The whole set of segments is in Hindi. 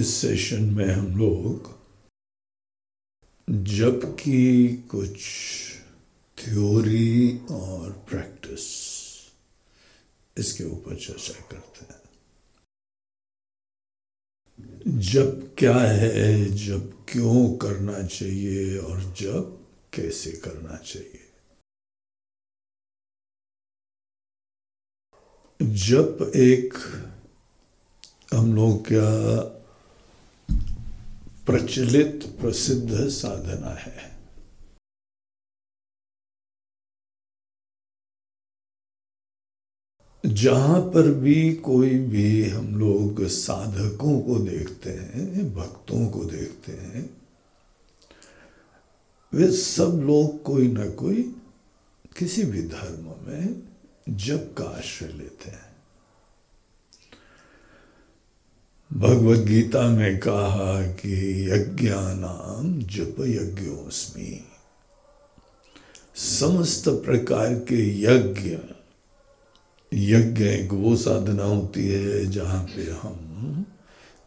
इस सेशन में हम लोग जब की कुछ थ्योरी और प्रैक्टिस इसके ऊपर चर्चा करते हैं। जब क्या है, जब क्यों करना चाहिए और जब कैसे करना चाहिए। जब एक हम लोग क्या प्रचलित प्रसिद्ध साधना है। जहाँ पर भी कोई भी हम लोग साधकों को देखते हैं, भक्तों को देखते हैं, वे सब लोग कोई ना कोई किसी भी धर्म में जप का आश्रय लेते हैं। भगवत गीता में कहा कि यज्ञानाम जप यज्ञोस्मी समस्त प्रकार के यज्ञ यज्ञ एक वो साधना होती है जहाँ पे हम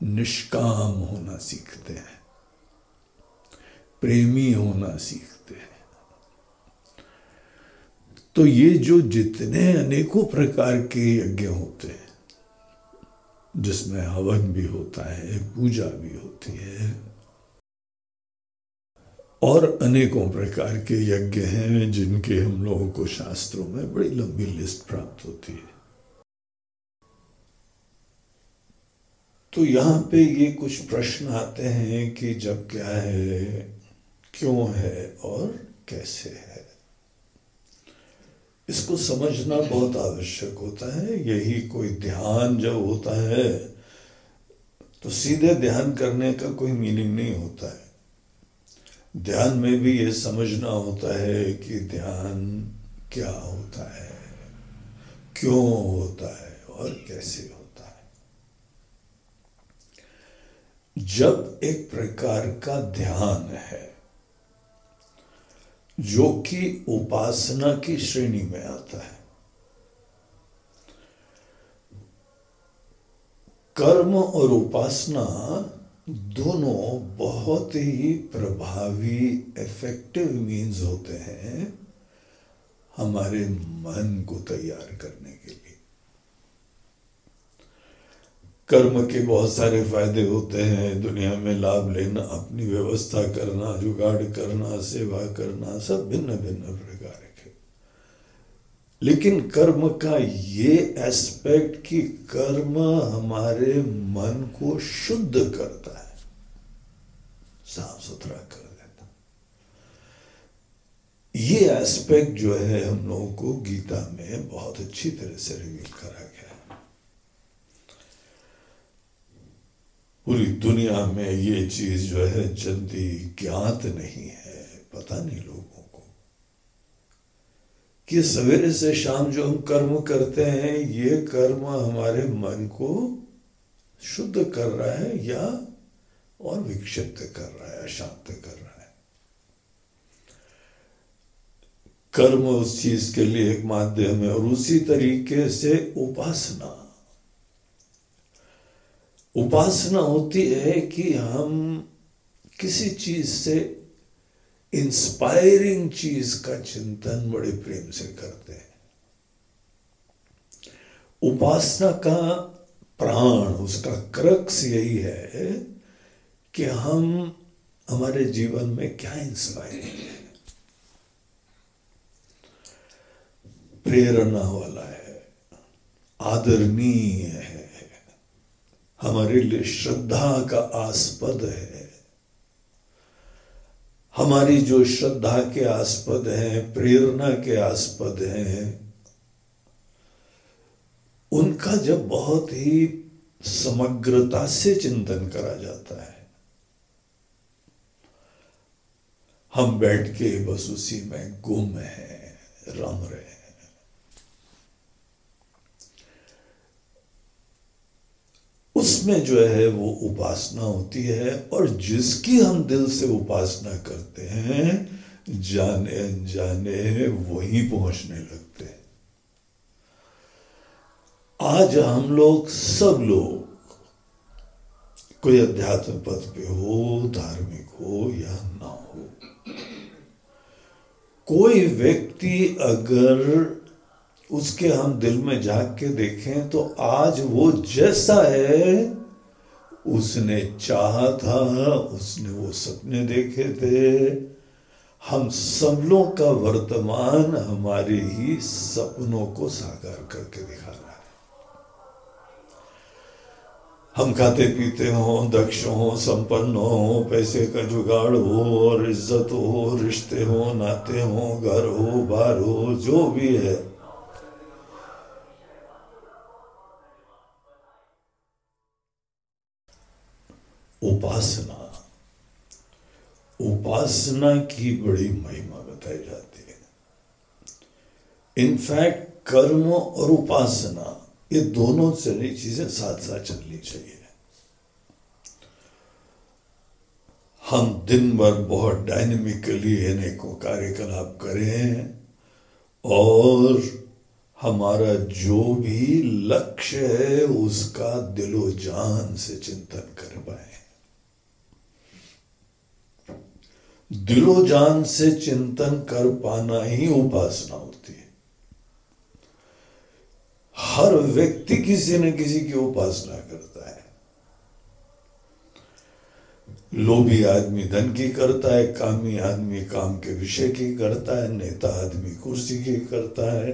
निष्काम होना सीखते हैं, प्रेमी होना सीखते हैं। तो ये जो जितने अनेकों प्रकार के यज्ञ होते हैं जिसमें हवन भी होता है पूजा भी होती है। और अनेकों प्रकार के यज्ञ हैं जिनके हम लोगों को शास्त्रों में बड़ी लंबी लिस्ट प्राप्त होती है। तो यहाँ पे ये कुछ प्रश्न आते हैं कि जब क्या है, क्यों है और कैसे है। इसको समझना बहुत आवश्यक होता है। यही कोई ध्यान जब होता है तो सीधे ध्यान करने का कोई मीनिंग नहीं होता है। ध्यान में भी ये समझना होता है कि ध्यान क्या होता है, क्यों होता है और कैसे होता है। जब एक प्रकार का ध्यान है जो कि उपासना की श्रेणी में आता है। कर्म और उपासना दोनों बहुत ही प्रभावी इफ़ेक्टिव मीन्स होते हैं। हमारे मन को तैयार करने के लिए कर्म के बहुत सारे फ़ायदे होते हैं। दुनिया में लाभ लेना, अपनी व्यवस्था करना, जुगाड़ करना, सेवा करना, सब भिन्न भिन्न प्रकार के। लेकिन कर्म का ये एस्पेक्ट कि कर्म हमारे मन को शुद्ध करता है, साफ़ सुथरा कर देता ये एस्पेक्ट जो है हम लोगों को गीता में बहुत अच्छी तरह से रिवील करा गया पूरी दुनिया में ये चीज़ जो है, जल्दी ज्ञात नहीं है, पता नहीं लोगों को। कि सवेरे से शाम जो हम कर्म करते हैं, ये कर्म हमारे मन को शुद्ध कर रहा है या और विक्षिप्त कर रहा है, अशांत कर रहा है? कर्म उस चीज़ के लिए एक माध्यम है और उसी तरीके से उपासना। उपासना होती है कि हम किसी चीज़ से इंस्पायरिंग चीज़ का चिंतन बड़े प्रेम से करते हैं। उपासना का प्राण, उसका क्रक्स यही है कि हम हमारे जीवन में क्या इंस्पायरिंग है। प्रेरणा वाला है, आदरणीय है हमारे लिए श्रद्धा का आस्पद है। हमारी जो श्रद्धा के आस्पद हैं, प्रेरणा के आस्पद हैं, उनका जब बहुत ही समग्रता से चिंतन करा जाता है, हम बैठ के बस उसी में गुम है, रम रहे उसमें जो है वो उपासना होती है और जिसकी हम दिल से उपासना करते हैं, जाने अनजाने वही पहुँचने लगते हैं। आज हम लोग सब लोग, कोई अध्यात्म पद पे हो, धार्मिक हो या ना हो, कोई व्यक्ति अगर उसके हम दिल में झाँक के देखें तो आज वो जैसा है, उसने चाहा था, उसने वो सपने देखे थे। हम सब लोग का वर्तमान हमारे ही सपनों को साकार करके दिखा रहा है। हम खाते पीते हो, दक्ष हो, संपन्न हो, पैसे का जुगाड़ हो, और इज़्ज़त हो, रिश्ते हो, नाते हो, घर हो, बार हो, जो भी है। उपासना। उपासना की बड़ी महिमा बताई जाती है। इनफैक्ट कर्म और उपासना, ये दोनों चली चीज़ें साथ साथ चलनी चाहिए। हम दिन भर बहुत डायनेमिकली अनेकों कार्यकलाप करें और हमारा जो भी लक्ष्य है, उसका दिलो जान से चिंतन कर पाए। दिलो जान से चिंतन कर पाना ही उपासना होती है। हर व्यक्ति किसी न किसी की उपासना करता है। लोभी आदमी धन की करता है, कामी आदमी काम के विषय की करता है, नेता आदमी कुर्सी की करता है।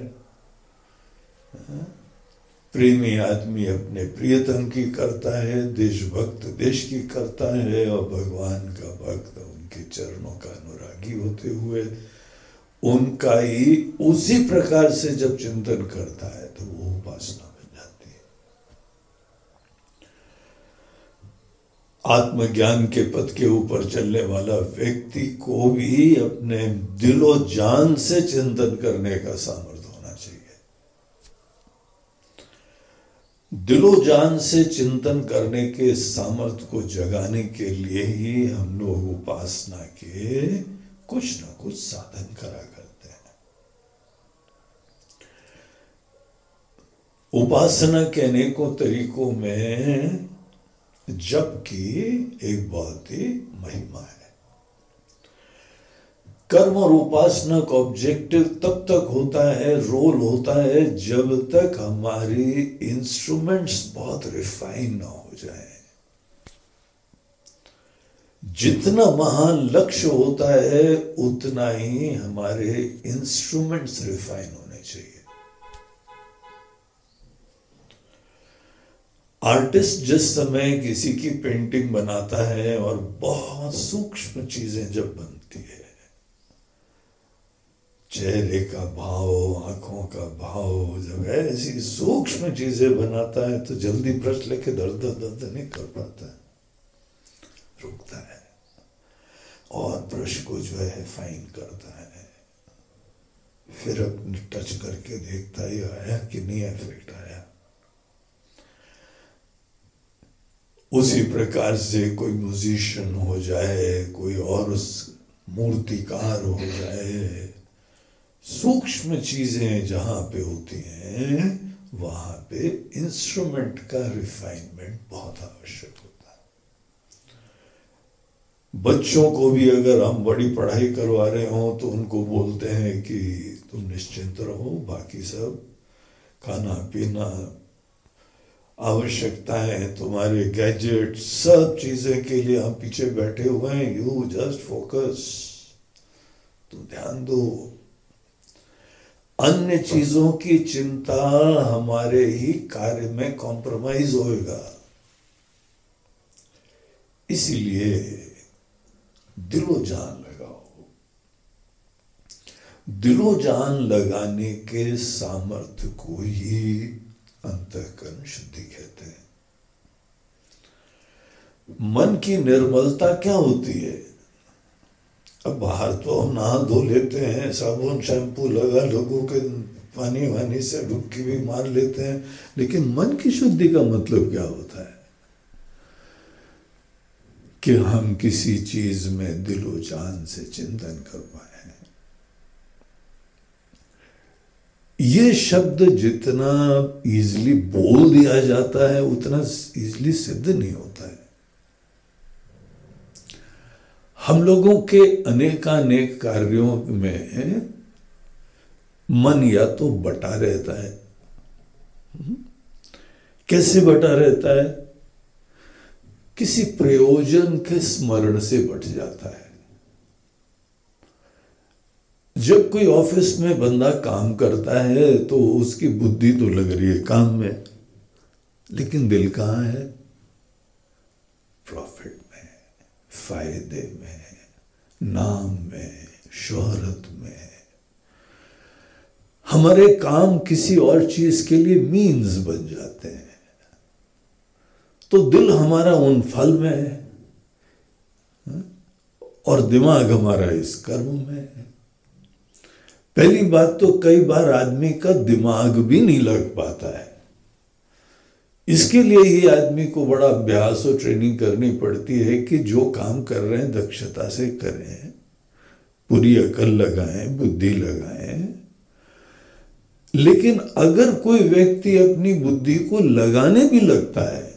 प्रेमी आदमी अपने प्रियतम की करता है, देशभक्त देश की करता है और भगवान का भक्त उनके चरणों का अनुरागी होते हुए उनका ही उसी प्रकार से जब चिंतन करता है तो वो उपासना बन जाती है। आत्मज्ञान के पथ के ऊपर चलने वाला व्यक्ति को भी अपने दिलो जान से चिंतन करने का सामर्थ्य होना चाहिए दिलो जान से चिंतन करने के सामर्थ्य को जगाने के लिए ही हम लोग उपासना के कुछ ना कुछ साधन करा करते हैं। उपासना के अनेकों तरीकों में जब की एक बहुत ही महिमा है। कर्म और उपासना का ऑब्जेक्टिव तब तक होता है रोल होता है, जब तक हमारी इंस्ट्रूमेंट्स बहुत रिफाइन ना हो जाए। जितना महान लक्ष्य होता है, उतना ही हमारे इंस्ट्रूमेंट्स रिफाइन होने चाहिए। आर्टिस्ट जिस समय किसी की पेंटिंग बनाता है और बहुत सूक्ष्म चीज़ें जब बनती है चेहरे का भाव, आँखों का भाव, जब ऐसी सूक्ष्म चीज़ें बनाता है तो जल्दी ब्रश लेके दर्द दर्द नहीं कर पाता है। रुकता है। और ब्रश को जो है फाइन करता है। फिर अपने टच करके देखता है आया कि नहीं इफ़ेक्ट आया। उसी प्रकार से कोई म्यूजिशियन हो जाए, कोई और उस मूर्तिकार हो जाए सूक्ष्म चीज़ें जहाँ पे होती हैं, वहाँ पे इंस्ट्रूमेंट का रिफाइनमेंट बहुत आवश्यक होता है। बच्चों को भी अगर हम बड़ी पढ़ाई करवा रहे हो तो उनको बोलते हैं कि तुम निश्चिंत रहो, बाकी सब खाना पीना आवश्यकता है, तुम्हारे गैजेट सब चीज़ें के लिए हम पीछे बैठे हुए हैं। यू जस्ट फोकस तुम ध्यान दो। अन्य चीज़ों की चिंता हमारे ही कार्य में कॉम्प्रोमाइज होएगा। इसीलिए दिलो जान लगाओ। दिलो जान लगाने के सामर्थ्य को ही अंतकरण शुद्धि कहते हैं। मन की निर्मलता क्या होती है? अब बाहर तो हम नहा धो लेते हैं, साबुन, शैम्पू लगा, लोगों के पानी वानी से डुबकी भी मार लेते हैं। लेकिन मन की शुद्धि का मतलब क्या होता है? कि हम किसी चीज़ में दिलो जान से चिंतन कर पाए ये शब्द जितना इजली बोल दिया जाता है, उतना इजली सिद्ध नहीं होता है। हम लोगों के अनेकानेक कार्यों में मन या तो बटा रहता है। कैसे बटा रहता है? किसी प्रयोजन के स्मरण से बट जाता है। जब कोई ऑफ़िस में बंदा काम करता है तो उसकी बुद्धि तो लग रही है काम में, लेकिन दिल कहाँ है प्रॉफिट में फ़ायदे में, नाम में, शोहरत में। हमारे काम किसी और चीज़ के लिए मीन्स बन जाते हैं। तो दिल हमारा उन फल में है, और दिमाग हमारा इस कर्म में पहली बात तो कई बार आदमी का दिमाग भी नहीं लग पाता है। इसके लिए ही आदमी को बड़ा अभ्यास और ट्रेनिंग करनी पड़ती है कि जो काम कर रहे हैं, दक्षता से करें। पूरी अकल लगाएँ, बुद्धि लगाएँ। लेकिन अगर कोई व्यक्ति अपनी बुद्धि को लगाने भी लगता है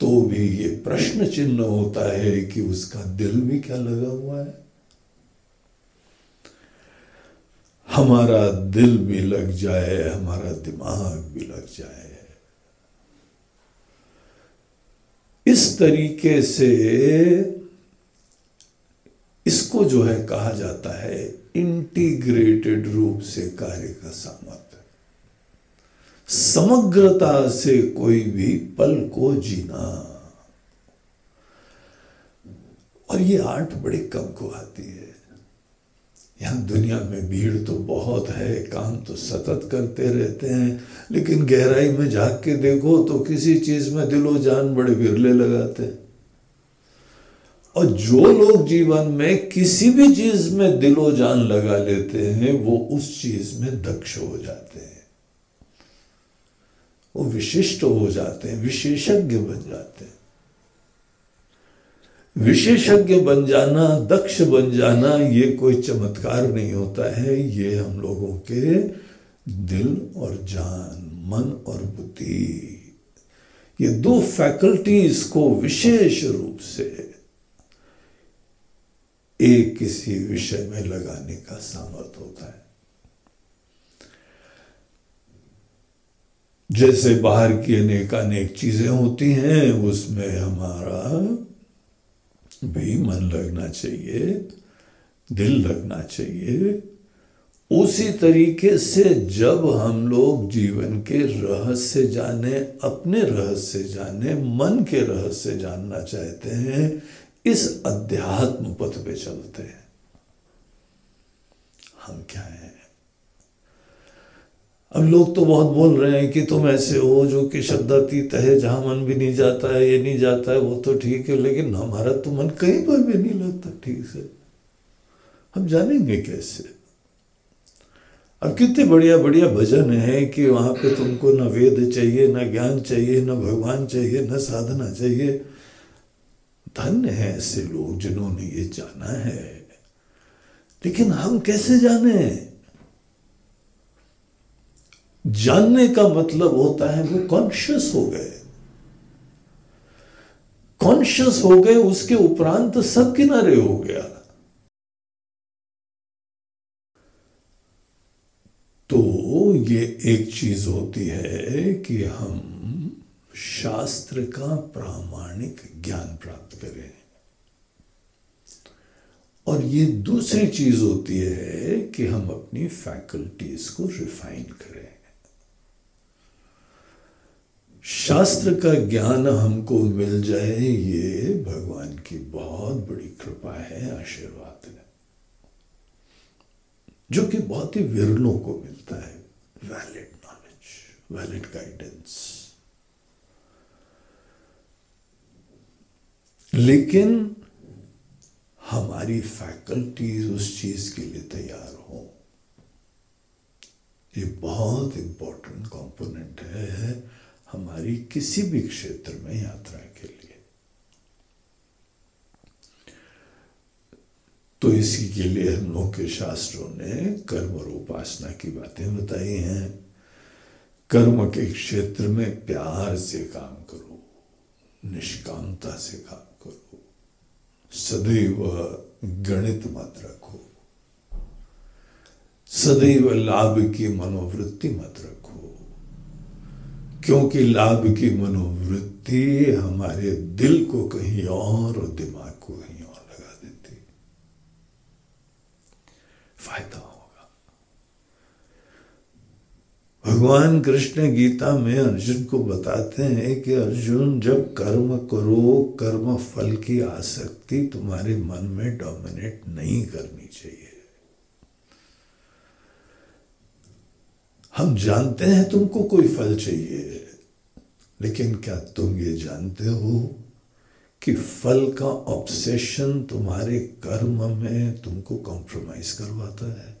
तो भी ये प्रश्न चिन्ह होता है कि उसका दिल भी क्या लगा हुआ है। हमारा दिल भी लग जाए, हमारा दिमाग भी लग जाए। इस तरीके से इसको जो है कहा जाता है इंटीग्रेटेड रूप से कार्य का सामर्थ्य। समग्रता से कोई भी पल को जीना। और ये आर्ट बड़े कम को आती है। यहाँ दुनिया में भीड़ तो बहुत है, काम तो सतत करते रहते हैं, लेकिन गहराई में झाँक के देखो तो किसी चीज़ में दिलो जान बड़े बिरले लगाते हैं। और जो लोग जीवन में किसी भी चीज़ में दिलो जान लगा लेते हैं, वो उस चीज़ में दक्ष हो जाते हैं। वो विशिष्ट हो जाते हैं, विशेषज्ञ बन जाते हैं। विशेषज्ञ बन जाना, दक्ष बन जाना, ये कोई चमत्कार नहीं होता है। ये हम लोगों के दिल और जान, मन और बुद्धि। ये दो फैकल्टीज को विशेष रूप से एक किसी विषय में लगाने का सामर्थ्य होता है। जैसे बाहर की अनेक अनेक चीज़ें होती हैं, उसमें हमारा भी मन लगना चाहिए, दिल लगना चाहिए। उसी तरीके से जब हम लोग जीवन के रहस्य जाने, अपने रहस्य जाने, मन के रहस्य जानना चाहते हैं, इस अध्यात्म पथ पे चलते हैं। हम क्या हैं? अब लोग तो बहुत बोल रहे हैं कि तुम ऐसे हो जो कि शब्दातीत है जहाँ मन भी नहीं जाता है, ये नहीं जाता है, वो तो ठीक है, लेकिन हमारा तो मन कहीं पर भी नहीं लगता ठीक से। हम जानेंगे कैसे? अब कितने बढ़िया बढ़िया भजन है कि वहाँ पे तुमको न वेद चाहिए, न ज्ञान चाहिए, न भगवान चाहिए, न साधना चाहिए। धन्य है ऐसे लोग जिन्होंने ये जाना है। लेकिन हम कैसे जाने? जानने का मतलब होता है वो कॉन्शियस हो गए। कॉन्शियस हो गए, उसके उपरांत सब किनारे हो गया। तो ये एक चीज़ होती है कि हम शास्त्र का प्रामाणिक ज्ञान प्राप्त करें। और ये दूसरी चीज़ होती है कि हम अपनी फैकल्टीज को रिफाइन करें। शास्त्र का ज्ञान हमको मिल जाए, ये भगवान की बहुत बड़ी कृपा है, आशीर्वाद है। जो कि बहुत ही विरलों को मिलता है। वैलिड नॉलेज वैलिड गाइडेंस लेकिन हमारी फैकल्टीज उस चीज़ के लिए तैयार हो। ये बहुत इंपॉर्टेंट कंपोनेंट है। हमारी किसी भी क्षेत्र में यात्रा के लिए। तो इसी के लिए हम लोग के शास्त्रों ने कर्म और उपासना की बातें बताई हैं। कर्म के क्षेत्र में प्यार से काम करो, निष्कामता से काम करो, सदैव गणित मत रखो, सदैव लाभ की मनोवृत्ति मत रखो। क्योंकि लाभ की मनोवृत्ति हमारे दिल को कहीं और और दिमाग को कहीं और लगा देती। फ़ायदा होगा। भगवान कृष्ण गीता में अर्जुन को बताते हैं कि अर्जुन, जब कर्म करो, कर्म फल की आसक्ति तुम्हारे मन में डोमिनेट नहीं करनी चाहिए। हम जानते हैं तुमको कोई फल चाहिए, लेकिन क्या तुम ये जानते हो कि फल का ऑब्सेशन तुम्हारे कर्म में तुमको कॉम्प्रोमाइज करवाता है?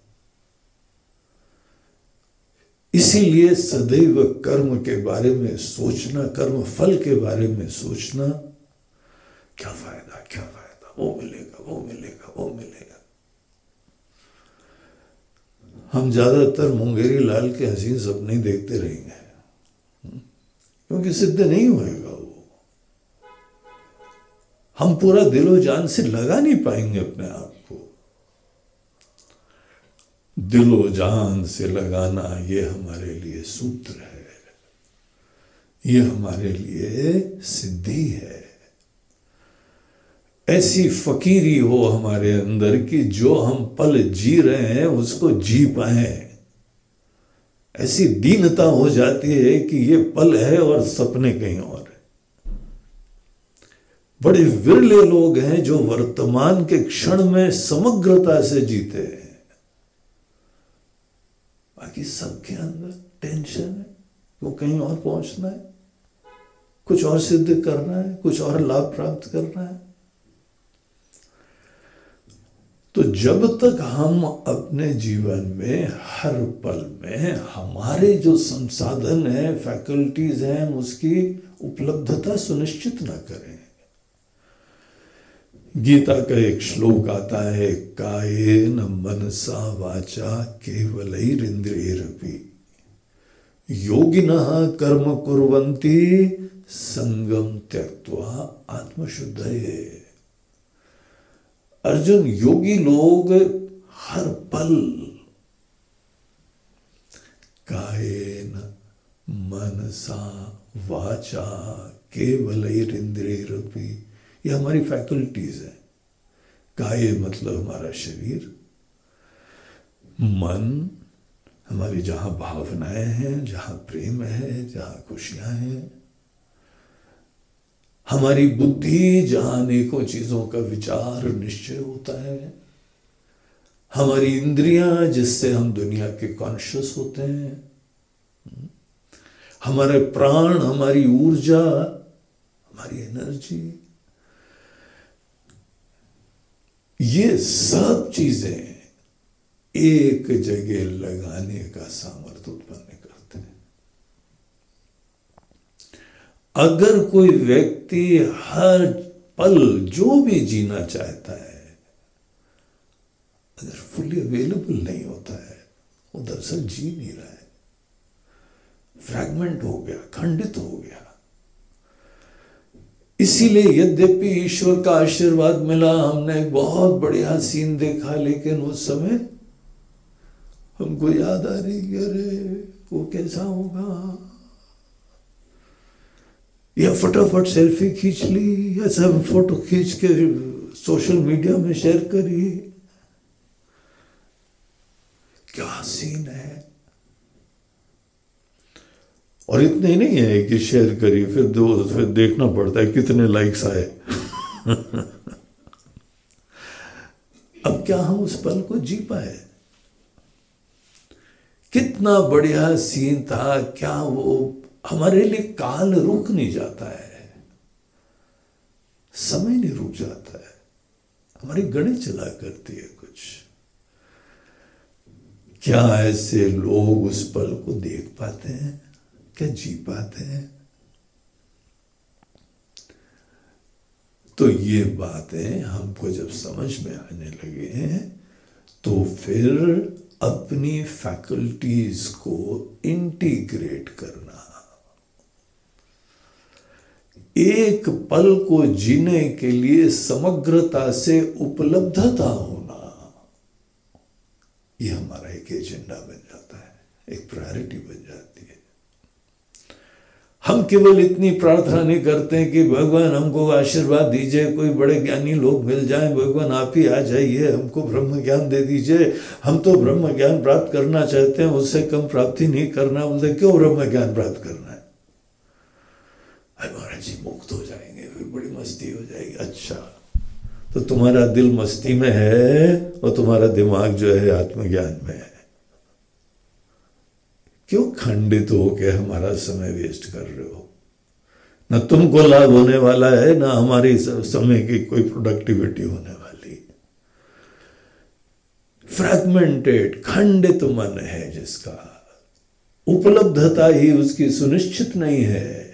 इसीलिए सदैव कर्म के बारे में सोचना, कर्म फल के बारे में सोचना, क्या फ़ायदा क्या फ़ायदा? वो मिलेगा वो मिलेगा वो मिलेगा। हम ज़्यादातर मुंगेरी लाल के हसीन सपने ही देखते रहेंगे। क्योंकि सिद्ध नहीं होएगा वो। हम पूरा दिलो जान से लगा नहीं पाएँगे अपने आप को। दिलो जान से लगाना ये हमारे लिए सूत्र है। ये हमारे लिए सिद्धि है। ऐसी फकीरी हो हमारे अंदर की जो हम पल जी रहे हैं, उसको जी पाए। ऐसी दीनता हो जाती है कि ये पल है और सपने कहीं और है। बड़े विरले लोग हैं जो वर्तमान के क्षण में समग्रता से जीते हैं। बाकी सबके अंदर टेंशन है, वो कहीं और पहुँचना है। कुछ और सिद्ध करना है, कुछ और लाभ प्राप्त करना है। तो जब तक हम अपने जीवन में, हर पल में, हमारे जो संसाधन है फैकल्टीज हैं उसकी उपलब्धता सुनिश्चित ना करें। गीता का एक श्लोक आता है काये न मनसा वाचा केवल इंद्रियरपि योगिन कर्म कुरंती संगम त्यक्वा आत्मशुद्ध अर्जुन योगी लोग हर पल कायन मनसा वाचा, केवल रूपी। ये हमारी फैकल्टीज है। काय मतलब हमारा शरीर। मन हमारी जहाँ भावनाएँ हैं, जहाँ प्रेम है, जहाँ खुशियाँ हैं हमारी बुद्धि जहाँ अनेकों चीज़ों का विचार निश्चय होता है। हमारी इंद्रियाँ जिससे हम दुनिया के कॉन्शियस होते हैं। हमारे प्राण, हमारी ऊर्जा, हमारी एनर्जी ये सब चीज़ें एक जगह लगाने का सामर्थ्य उत्पन्न अगर कोई व्यक्ति हर पल जो भी जीना चाहता है, अगर फुली अवेलेबल नहीं होता है, वो दरअसल जी नहीं रहा है। फ्रैगमेंट हो गया, खंडित हो गया। इसीलिए यद्यपि ईश्वर का आशीर्वाद मिला, हमने बहुत बढ़िया सीन देखा, लेकिन उस समय हमको याद आ रही, अरे, वो कैसा होगा? या फटाफट सेल्फी खींच ली, या सब फ़ोटो खींच के सोशल मीडिया में शेयर करी। क्या सीन है? और इतने ही नहीं है कि शेयर करी, फिर दो, फिर देखना पड़ता है कितने लाइक्स आए। अब क्या हम उस पल को जी पाए? कितना बढ़िया सीन था, क्या वो हमारे लिए काल रुक नहीं जाता है। समय नहीं रुक जाता है। हमारी गणित चला करती है कुछ। क्या ऐसे लोग उस पल को देख पाते हैं? क्या जी पाते हैं? तो ये बातें हमको जब समझ में आने लगे हैं तो फिर अपनी फैकल्टीज को इंटीग्रेट करना एक पल को जीने के लिए समग्रता से उपलब्धता होना। यह हमारा एक एजेंडा बन जाता है, एक प्रायोरिटी बन जाती है। हम केवल इतनी प्रार्थना नहीं करते हैं कि भगवान हमको आशीर्वाद दीजिए, कोई बड़े ज्ञानी लोग मिल जाएँ, भगवान आप ही आ जाइए, हमको ब्रह्म ज्ञान दे दीजिए। हम तो ब्रह्म ज्ञान प्राप्त करना चाहते हैं, उससे कम प्राप्ति नहीं करना बोलते क्यों ब्रह्म ज्ञान प्राप्त करना है? अरे महाराज जी मुक्त हो जाएँगे फिर बड़ी मस्ती हो जाएगी। अच्छा। तो तुम्हारा दिल मस्ती में है और तुम्हारा दिमाग जो है आत्मज्ञान में है। क्यों खंडित हो के हमारा समय वेस्ट कर रहे हो? ना तुमको लाभ होने वाला है, ना हमारी समय की कोई प्रोडक्टिविटी होने वाली। फ्रैगमेंटेड खंडित मन है जिसका। उपलब्धता ही उसकी सुनिश्चित नहीं है।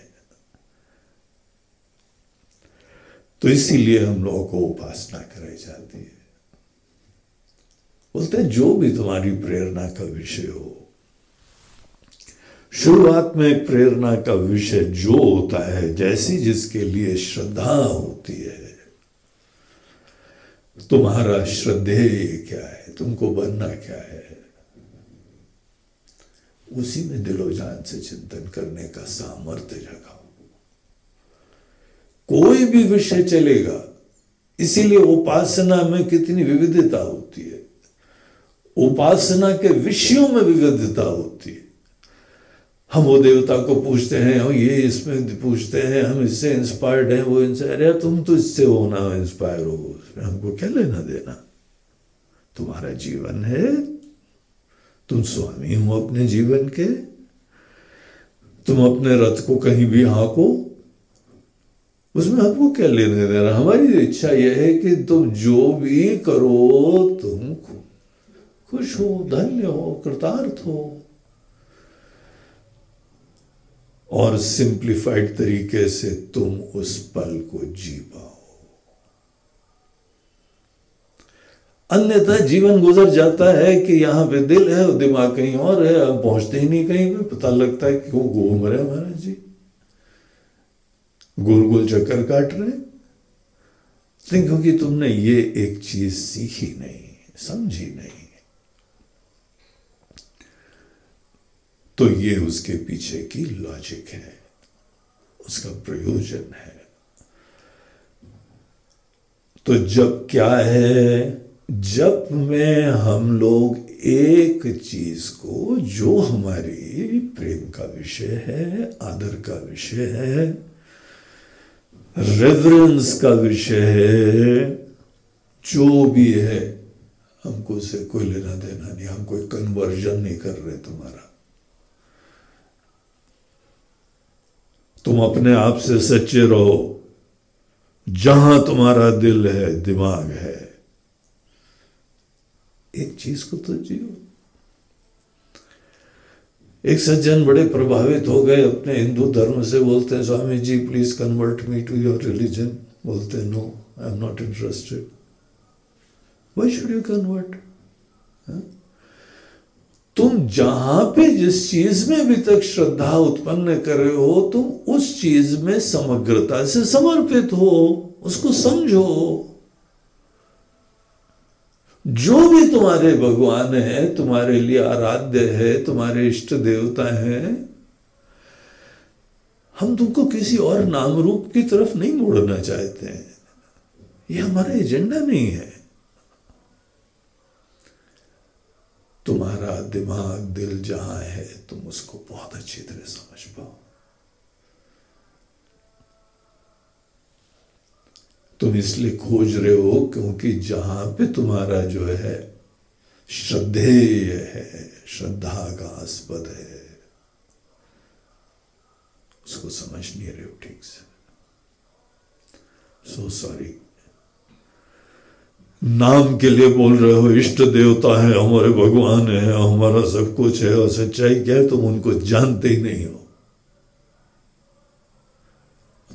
तो इसीलिए हम लोगों को उपासना कराई जाती है। बोलते हैं, जो भी तुम्हारी प्रेरणा का विषय हो, शुरुआत में प्रेरणा का विषय जो होता है, जैसी जिसके लिए श्रद्धा होती है, तुम्हारा श्रद्धेय क्या है, तुमको बनना क्या है, उसी में दिलो जान से चिंतन करने का सामर्थ्य जगाओ। कोई भी विषय चलेगा, इसीलिए उपासना में कितनी विविधता होती है। उपासना के विषयों में विविधता होती है। हम वो देवता को पूछते हैं, हम ये इसमें पूछते हैं, हम इससे इंस्पायर्ड हैं, वो इंस्पायर है तुम तो इससे हो ना इंस्पायर हो। उसमें हमको क्या लेना देना? तुम्हारा जीवन है। तुम स्वामी हो अपने जीवन के। तुम अपने रथ को कहीं भी हाँको। उसमें आपको क्या लेने देना हमारी इच्छा यह है कि तुम जो भी करो तुम खुश हो, धन्य हो, कृतार्थ हो। और सिंप्लीफाइड तरीके से तुम उस पल को जी पाओ। अन्यथा जीवन गुजर जाता है कि यहाँ पे दिल है और दिमाग कहीं और है, हम पहुँचते ही नहीं कहीं पे। पता लगता है कि वो घूम रहे हैं महाराज जी। गोल गोल चक्कर काट रहे लेकिन क्योंकि तुमने ये एक चीज़ सीखी नहीं, समझी नहीं तो ये उसके पीछे की लॉजिक है, उसका प्रयोजन है। तो जब क्या है, जब में हम लोग एक चीज़ को, जो हमारी प्रेम का विषय है, आदर का विषय है रेवरेंस का विषय है, जो भी है, हमको से कोई लेना देना नहीं, हम कोई कन्वर्जन नहीं कर रहे तुम्हारा। तुम अपने आप से सच्चे रहो, जहाँ तुम्हारा दिल है, दिमाग है। एक चीज़ को तो जियो। एक सज्जन बड़े प्रभावित हो गए अपने हिंदू धर्म से, बोलते हैं, Swami ji please convert me to your religion बोलते no I am not interested why should you convert तुम जहाँ पे जिस चीज़ में अभी तक श्रद्धा उत्पन्न कर रहे हो, तुम उस चीज़ में समग्रता से समर्पित हो, उसको समझो। जो भी तुम्हारे भगवान है, तुम्हारे लिए आराध्य है, तुम्हारे इष्ट देवता है, हम तुमको किसी और नाम रूप की तरफ़ नहीं मोड़ना चाहते हैं। ये हमारा एजेंडा नहीं है। तुम्हारा दिमाग दिल जहाँ है, तुम उसको बहुत अच्छी तरह समझ पाओ। तुम इसलिए खोज रहे हो क्योंकि जहाँ पे तुम्हारा जो है, श्रद्धेय है श्रद्धा का आस्पद है। उसको समझ नहीं रहे हो ठीक से। सो सॉरी नाम के लिए बोल रहे हो, इष्ट देवता है, हमारे भगवान है, हमारा सब कुछ है और सच्चाई क्या है, तुम उनको जानते ही नहीं हो।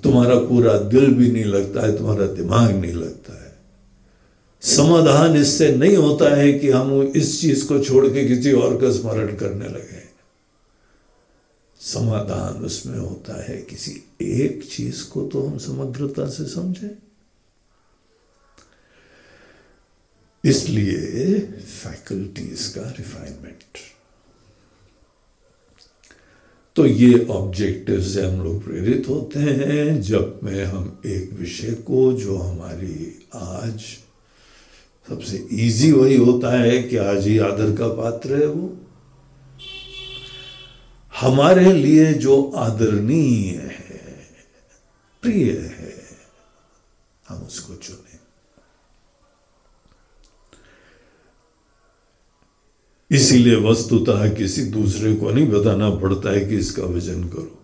तुम्हारा पूरा दिल भी नहीं लगता है, तुम्हारा दिमाग नहीं लगता है। समाधान इससे नहीं होता है कि हम इस चीज़ को छोड़ के किसी और का स्मरण करने लगे। समाधान उसमें होता है, किसी एक चीज़ को तो हम समग्रता से समझें। इसलिए फैकल्टीज का रिफाइनमेंट तो ये ऑब्जेक्टिव से हम लोग प्रेरित होते हैं जब में हम एक विषय को, जो हमारी आज सबसे इजी वही होता है कि आज ही आदर का पात्र है वो। हमारे लिए जो आदरणीय है, प्रिय है, हम उसको चुने। इसीलिए वस्तुतः किसी दूसरे को नहीं बताना पड़ता है कि इसका वज़न करो।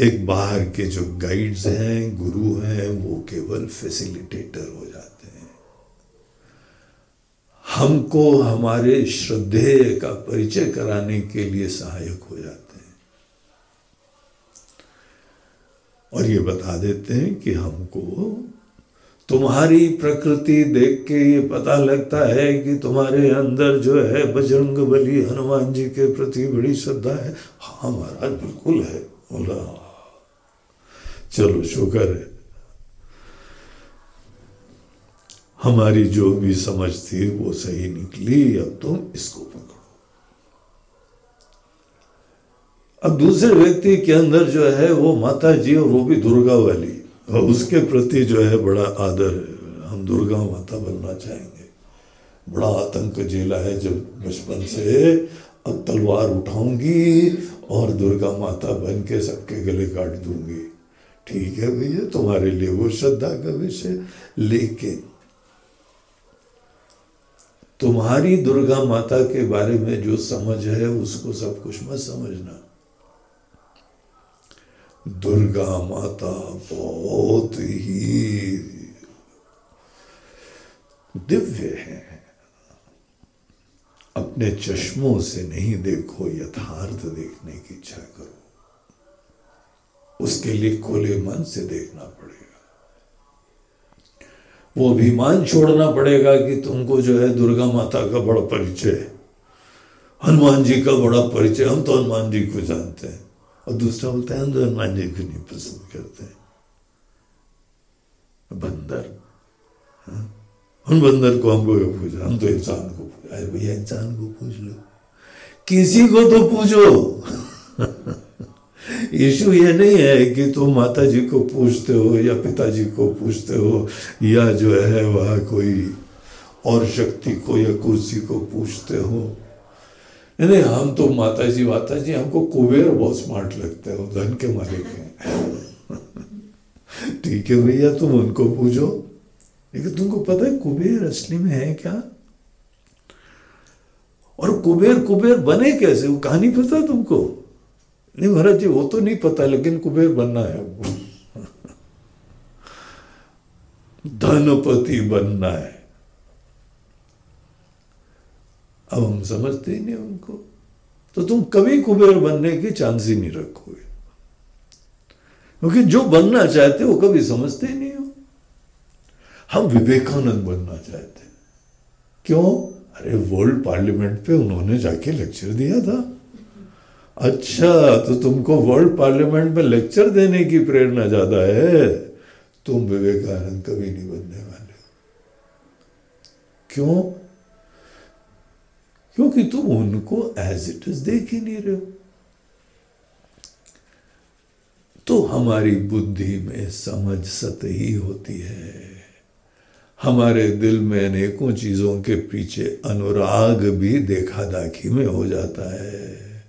एक बाहर के जो गाइड्स हैं, गुरु हैं, वो केवल फैसिलिटेटर हो जाते हैं। हमको हमारे श्रद्धेय का परिचय कराने के लिए सहायक हो जाते हैं। और ये बता देते हैं कि हमको तुम्हारी प्रकृति देख के ये पता लगता है कि तुम्हारे अंदर जो है बजरंग बली हनुमान जी के प्रति बड़ी श्रद्धा है। हाँ महाराज, बिल्कुल है। बोला, चलो, शुक्र है। हमारी जो भी समझ थी वो सही निकली, अब तुम इसको पकड़ो। अब दूसरे व्यक्ति के अंदर जो है वो माता जी और वो भी दुर्गा वाली। और उसके प्रति जो है बड़ा आदर है। हम दुर्गा माता बनना चाहेंगे। बड़ा आतंक झेला है जब बचपन से। अब तलवार उठाऊँगी और दुर्गा माता बन के सबके गले काट दूँगी। ठीक है भैया, तुम्हारे लिए वो श्रद्धा का विषय। लेकिन तुम्हारी दुर्गा माता के बारे में जो समझ है, उसको सब कुछ मत समझना। दुर्गा माता बहुत ही दिव्य है। अपने चश्मों से नहीं देखो, यथार्थ देखने की इच्छा करो। उसके लिए खोले मन से देखना पड़ेगा। वो अभिमान छोड़ना पड़ेगा कि तुमको जो है दुर्गा माता का बड़ा परिचय हनुमान जी का बड़ा परिचय, हम तो हनुमान जी को जानते हैं। और दूसरा बोलता है हनुमान जी को नहीं पसंद करते बंदर हाँ? उन बंदर को हमको क्यों पूछा हम तो इंसान को पूछा भैया, इंसान को पूछ लो। किसी को तो पूछो इशू ये नहीं है कि तुम माता जी को पूछते हो या पिताजी को पूछते हो, या जो है वह कोई और शक्ति को या कुर्सी को पूछते हो। नहीं हम तो माता जी माता जी हमको कुबेर बहुत स्मार्ट लगते हो धन के मालिक हैं। ठीक है भैया, तुम उनको पूछो लेकिन तुमको पता है, कुबेर असली में है क्या? और कुबेर कुबेर बने कैसे? वो कहानी पता तुमको? नहीं, महाराज जी, वो तो नहीं पता, लेकिन कुबेर बनना है धनपति बनना है। अब हम समझते ही नहीं उनको। तो तुम कभी कुबेर बनने की चांस ही नहीं रखोगे। क्योंकि जो बनना चाहते हो कभी समझते ही नहीं हो। हम विवेकानंद बनना चाहते क्यों? अरे वर्ल्ड पार्लियामेंट पे उन्होंने जाके लेक्चर दिया था। अच्छा तो तुमको वर्ल्ड पार्लियामेंट में लेक्चर देने की प्रेरणा ज़्यादा है। तुम विवेकानंद कभी नहीं बनने वाले क्यों? क्योंकि तुम उनको एज इट इज़ देख ही नहीं रहे हो। तो हमारी बुद्धि में समझ सतही होती है। हमारे दिल में अनेकों चीज़ों के पीछे अनुराग भी देखा दाखी में हो जाता है।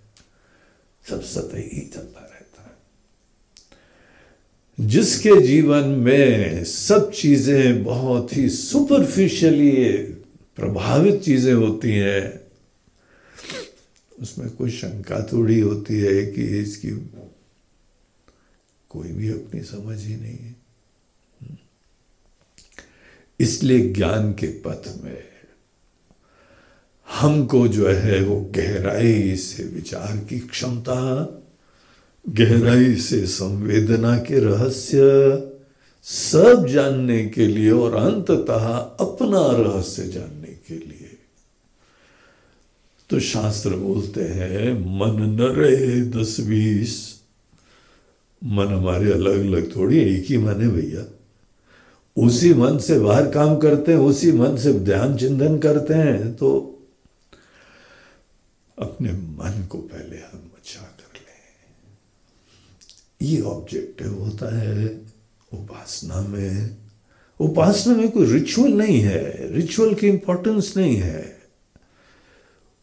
सब सतही चलता रहता है। जिसके जीवन में सब चीज़ें बहुत ही सुपरफिशियली प्रभावित चीज़ें होती हैं उसमें कोई शंका थोड़ी होती है कि इसकी कोई भी अपनी समझ ही नहीं है। इसलिए ज्ञान के पथ में हमको जो है वो गहराई से विचार की क्षमता, गहराई से संवेदना के रहस्य, सब जानने के लिए और अंततः अपना रहस्य जानने। तो शास्त्र बोलते हैं, मन न रहे दस बीस मन हमारे अलग अलग थोड़ी, एक ही मन है भैया। उसी मन से बाहर काम करते हैं, उसी मन से ध्यान चिंतन करते हैं तो अपने मन को पहले हम अच्छा कर लें। ये ऑब्जेक्टिव होता है उपासना में। उपासना में कोई रिचुअल नहीं है रिचुअल की इंपॉर्टेंस नहीं है।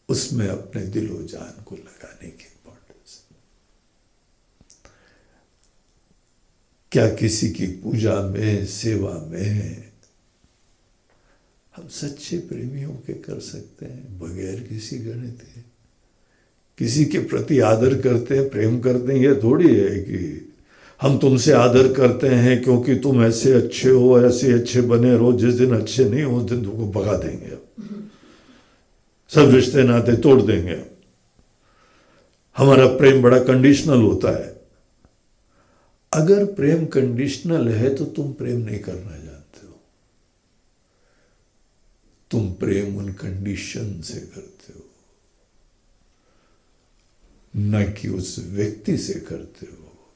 उसमें अपने दिलो जान को लगाने की इंपॉर्टेंस क्या किसी की पूजा में, सेवा में हम सच्चे प्रेमियों के कर सकते हैं? बगैर किसी गणित के। किसी के प्रति आदर करते हैं, प्रेम करते हैं यह थोड़ी है कि हम तुमसे आदर करते हैं क्योंकि तुम ऐसे अच्छे हो, ऐसे अच्छे बने रहो, जिस दिन अच्छे नहीं हो, उस दिन तुमको भगा देंगे। सब रिश्ते नाते तोड़ देंगे हमारा प्रेम बड़ा कंडीशनल होता है। अगर प्रेम कंडीशनल है तो तुम प्रेम नहीं करना जानते हो। तुम प्रेम उन कंडीशन से करते हो। न कि उस व्यक्ति से करते हो।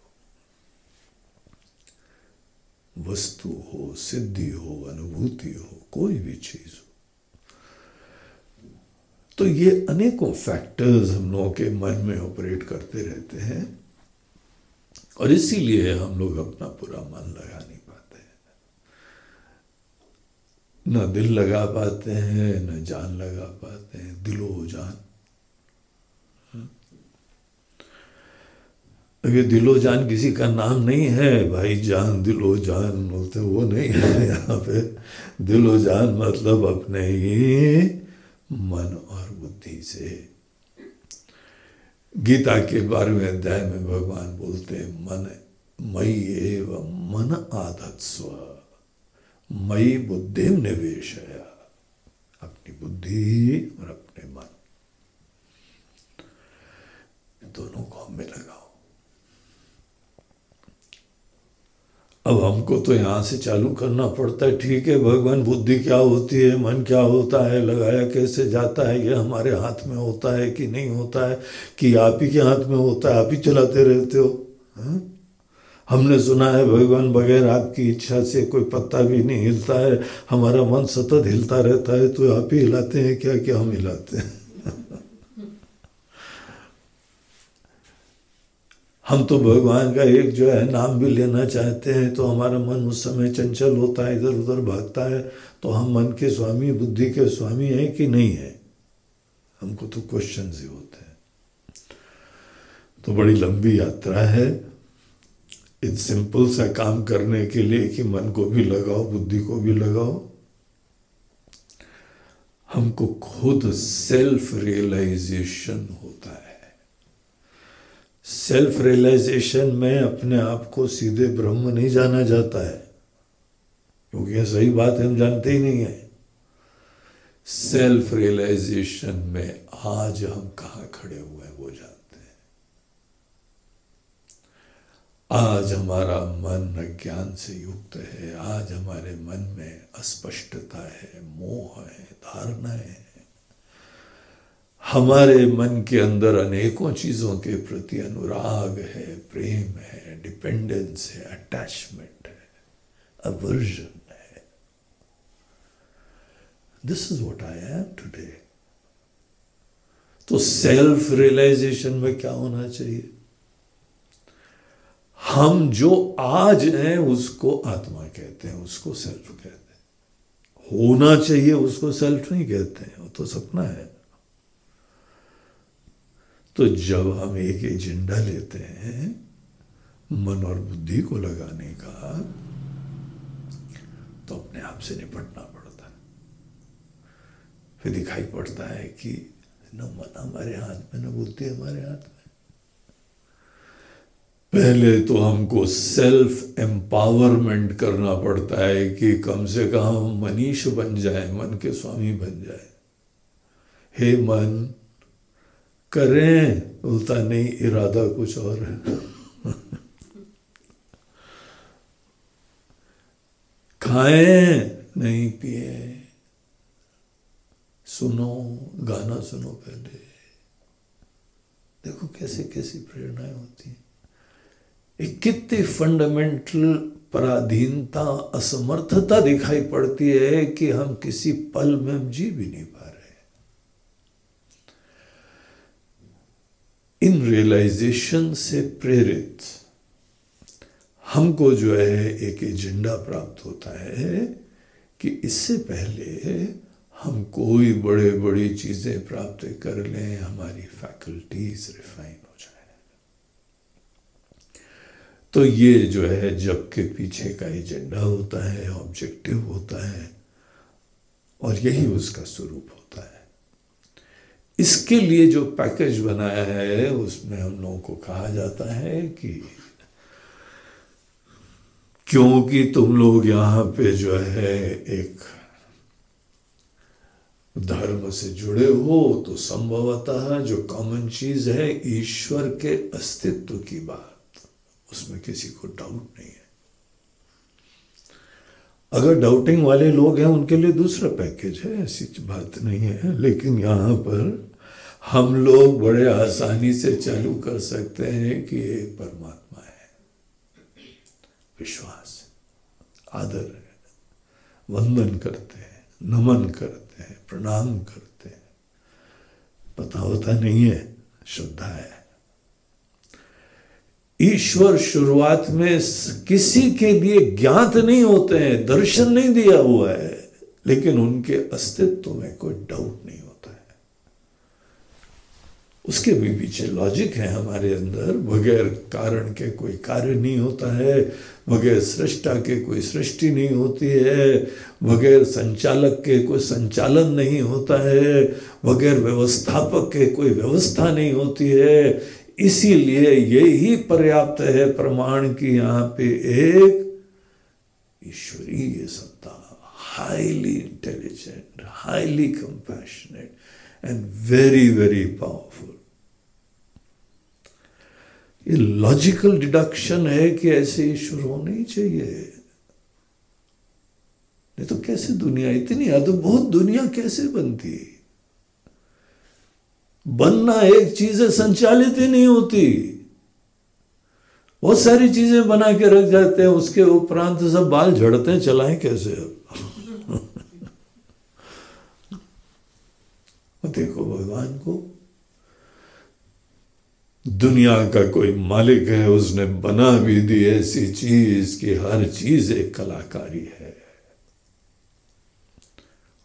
वस्तु हो, सिद्धि हो, अनुभूति हो, कोई भी चीज़ हो। तो ये अनेकों फैक्टर्स हम लोगों के मन में ऑपरेट करते रहते हैं और इसीलिए हम लोग अपना पूरा मन लगा नहीं पाते हैं। न दिल लगा पाते हैं, न जान लगा पाते हैं, दिलो जान। ये दिलो जान किसी का नाम नहीं है, भाई जान, दिलो जान बोलते वो नहीं है यहाँ पे। दिलो जान मतलब अपने ही मन और बुद्धि से गीता के बारहवें अध्याय में भगवान बोलते हैं, मन, मई एवं मन आदत स्व मई बुद्धि निवेश अपनी बुद्धि और अपने मन. दोनों को हमें लगाओ। अब हमको तो यहाँ से चालू करना पड़ता है। ठीक है, भगवान, बुद्धि क्या होती है, मन क्या होता है, लगाया कैसे जाता है ये हमारे हाथ में होता है कि नहीं होता है? कि आप ही के हाथ में होता है, आप ही चलाते रहते हो? हा? हमने सुना है भगवान, बगैर आपकी इच्छा से कोई पत्ता भी नहीं हिलता है, हमारा मन सतत हिलता रहता है तो आप ही हिलाते हैं क्या क्या हम हिलाते हैं? हम तो भगवान का एक जो है नाम भी लेना चाहते हैं तो हमारा मन उस समय चंचल होता है, इधर उधर भागता है तो हम मन के स्वामी, बुद्धि के स्वामी हैं कि नहीं है? हमको तो क्वेश्चन ही होते हैं। तो बड़ी लंबी यात्रा है। इत सिंपल सा काम करने के लिए कि मन को भी लगाओ, बुद्धि को भी लगाओ। हमको खुद सेल्फ रियलाइजेशन सेल्फ रियलाइजेशन में अपने आप को सीधे ब्रह्म नहीं जाना जाता है। क्योंकि यह सही बात हम जानते ही नहीं है। सेल्फ रियलाइजेशन में आज हम कहा खड़े हुए हैं वो जानते हैं। आज हमारा मन अज्ञान से युक्त है। आज हमारे मन में अस्पष्टता है, मोह है धारणाएँ है। हमारे मन के अंदर अनेकों चीज़ों के प्रति अनुराग है, प्रेम है डिपेंडेंस है अटैचमेंट है अवर्जन है। This is what I am today तो सेल्फ रियलाइजेशन में क्या होना चाहिए? हम जो आज हैं, उसको आत्मा कहते हैं, उसको सेल्फ कहते हैं। होना चाहिए, उसको सेल्फ नहीं कहते हैं, वो तो सपना है। तो जब हम एक एजेंडा लेते हैं, मन और बुद्धि को लगाने का तो अपने आप से निपटना पड़ता है। फिर दिखाई पड़ता है कि न मन हमारे हाथ में, न बुद्धि हमारे हाथ में। पहले तो हमको सेल्फ एम्पावरमेंट करना पड़ता है कि कम से कम मनीष बन जाए, मन के स्वामी बन जाए। हे मन करें, बोलता, नहीं, इरादा कुछ और है। खाए, नहीं पिए। सुनो, गाना सुनो पहले। देखो कैसे, कैसी प्रेरणाएँ होती हैं। एक कितनी फंडामेंटल पराधीनता, असमर्थता दिखाई पड़ती है कि हम किसी पल में हम जी भी नहीं पा रहे इन रियलाइजेशन से प्रेरित हमको जो है एक एजेंडा प्राप्त होता है कि इससे पहले हम कोई बड़े बड़ी चीज़ें प्राप्त कर लें, हमारी फैकल्टीज रिफाइन हो जाए। तो ये जो है जब के पीछे का एजेंडा होता है ऑब्जेक्टिव होता है, और यही उसका स्वरूप होता है। इसके लिए जो पैकेज बनाया है, उसमें हम लोगों को कहा जाता है कि क्योंकि तुम लोग यहाँ पे जो है एक धर्म से जुड़े हो तो संभवतः जो कॉमन चीज़ है, ईश्वर के अस्तित्व की बात, उसमें किसी को डाउट नहीं है। अगर डाउटिंग वाले लोग हैं, उनके लिए दूसरा पैकेज है, ऐसी बात नहीं है, लेकिन यहाँ पर हम लोग बड़े आसानी से चालू कर सकते हैं कि एक परमात्मा है। विश्वास, आदर है। वंदन करते हैं, नमन करते हैं, प्रणाम करते हैं। पता होता नहीं है, श्रद्धा है। ईश्वर शुरुआत में किसी के लिए ज्ञात नहीं होते हैं, दर्शन नहीं दिया हुआ है, लेकिन उनके अस्तित्व में कोई डाउट नहीं उसके भी पीछे लॉजिक है हमारे अंदर। बगैर कारण के कोई कार्य नहीं होता है, बगैर सृष्टा के कोई सृष्टि नहीं होती है, बगैर संचालक के कोई संचालन नहीं होता है, बगैर व्यवस्थापक के कोई व्यवस्था नहीं होती है। इसीलिए यही पर्याप्त है प्रमाण की यहाँ पे एक ईश्वरीय सत्ता highly intelligent highly compassionate and very very powerful ये लॉजिकल डिडक्शन है कि ऐसे ईश्वर होने ही चाहिए। नहीं तो कैसे दुनिया, इतनी अद्भुत दुनिया कैसे बनती? बनना एक चीज़ संचालित ही नहीं होती। बहुत सारी चीज़ें बना के रख जाते हैं, उसके उपरांत सब बाल झड़ते हैं, चलाएँ कैसे अब? देखो भगवान को। दुनिया का कोई मालिक है, उसने बना भी दी ऐसी चीज़ कि हर चीज़ एक कलाकारी है।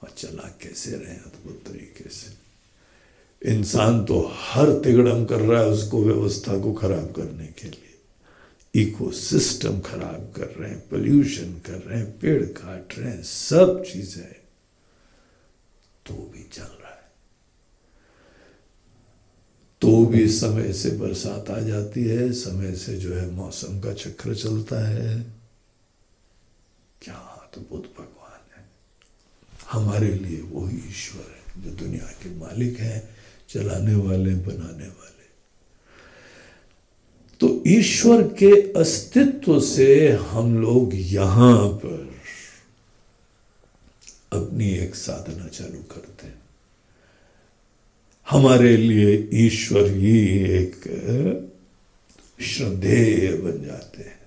और चला कैसे रहे अद्भुत तरीके से। इंसान तो हर तिगड़म कर रहा है उसको व्यवस्था को खराब करने के लिए। इकोसिस्टम खराब कर रहे हैं पोल्यूशन कर रहे हैं, पेड़ काट रहे हैं, सब चीज़ें तो भी चल रहा है तो भी समय से बरसात आ जाती है, समय से जो है मौसम का चक्र चलता है। क्या तो भगवान है। हमारे लिए वही ईश्वर है जो दुनिया के मालिक हैं, चलाने वाले, बनाने वाले। तो ईश्वर के अस्तित्व से हम लोग यहाँ पर अपनी एक साधना चालू करते हैं। हमारे लिए ईश्वर ही एक श्रद्धेय बन जाते हैं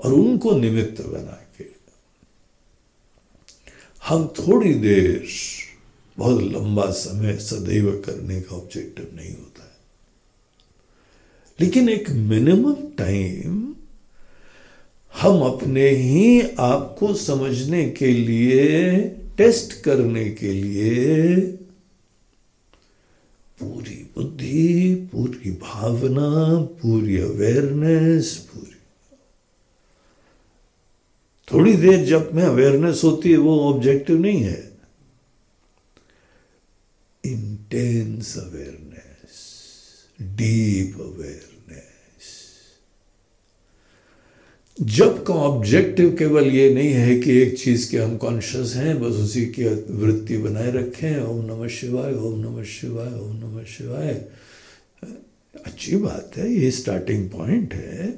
और उनको निमित्त बना के हम थोड़ी देर, बहुत लंबा समय सदैव करने का ऑब्जेक्टिव नहीं होता है। लेकिन एक मिनिमम टाइम हम अपने ही आप को समझने के लिए टेस्ट करने के लिए पूरी बुद्धि, पूरी भावना, पूरी अवेयरनेस पूरी थोड़ी देर जब में अवेयरनेस होती है, वो ऑब्जेक्टिव नहीं है इंटेंस अवेयरनेस डीप awareness. जब का ऑब्जेक्टिव केवल ये नहीं है कि एक चीज़ के हम कॉन्शियस हैं, बस उसी की वृत्ति बनाए रखें, ओम नमः शिवाय, ओम नमः शिवाय, ओम नमः शिवाय। अच्छी बात है, ये स्टार्टिंग पॉइंट है,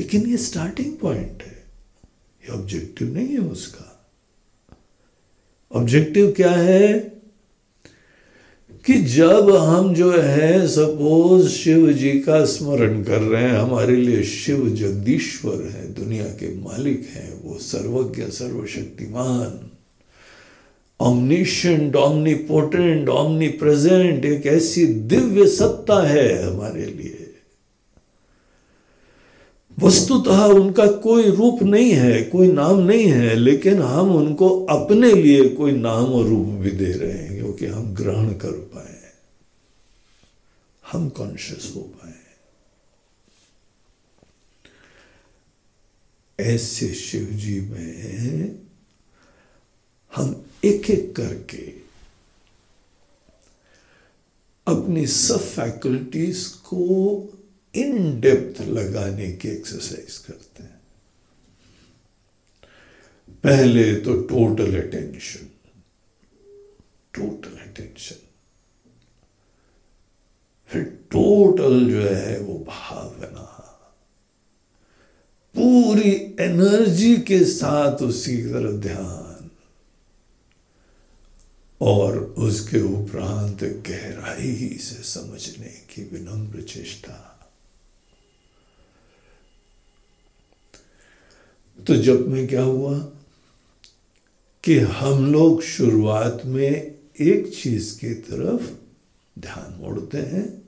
लेकिन ये स्टार्टिंग पॉइंट है। ये ऑब्जेक्टिव नहीं है उसका। ऑब्जेक्टिव क्या है? कि जब हम जो है सपोज़ शिव जी का स्मरण कर रहे हैं, हमारे लिए शिव जगदीश्वर है, दुनिया के मालिक हैं, वो सर्वज्ञ, सर्वशक्तिमान ऑमनिशेंट ऑमनीपोटेंट ऑमनी प्रेजेंट एक ऐसी दिव्य सत्ता है हमारे लिए। वस्तुतः उनका कोई रूप नहीं है, कोई नाम नहीं है, लेकिन हम उनको अपने लिए कोई नाम और रूप भी दे रहे हैं। क्योंकि हम ग्रहण कर पाए, हम कॉन्शियस हो पाए। ऐसे शिव जी में हम एक एक करके अपनी सब फैकल्टीज को इन डेप्थ लगाने की एक्सरसाइज करते हैं। पहले तो टोटल अटेंशन टोटल अटेंशन फिर टोटल जो है वो भावना पूरी एनर्जी के साथ उसी तरह ध्यान और उसके उपरांत गहराई से समझने की विनम्र चेष्टा तो जब में क्या हुआ कि हम लोग शुरुआत में एक चीज़ की तरफ़ ध्यान मोड़ते हैं।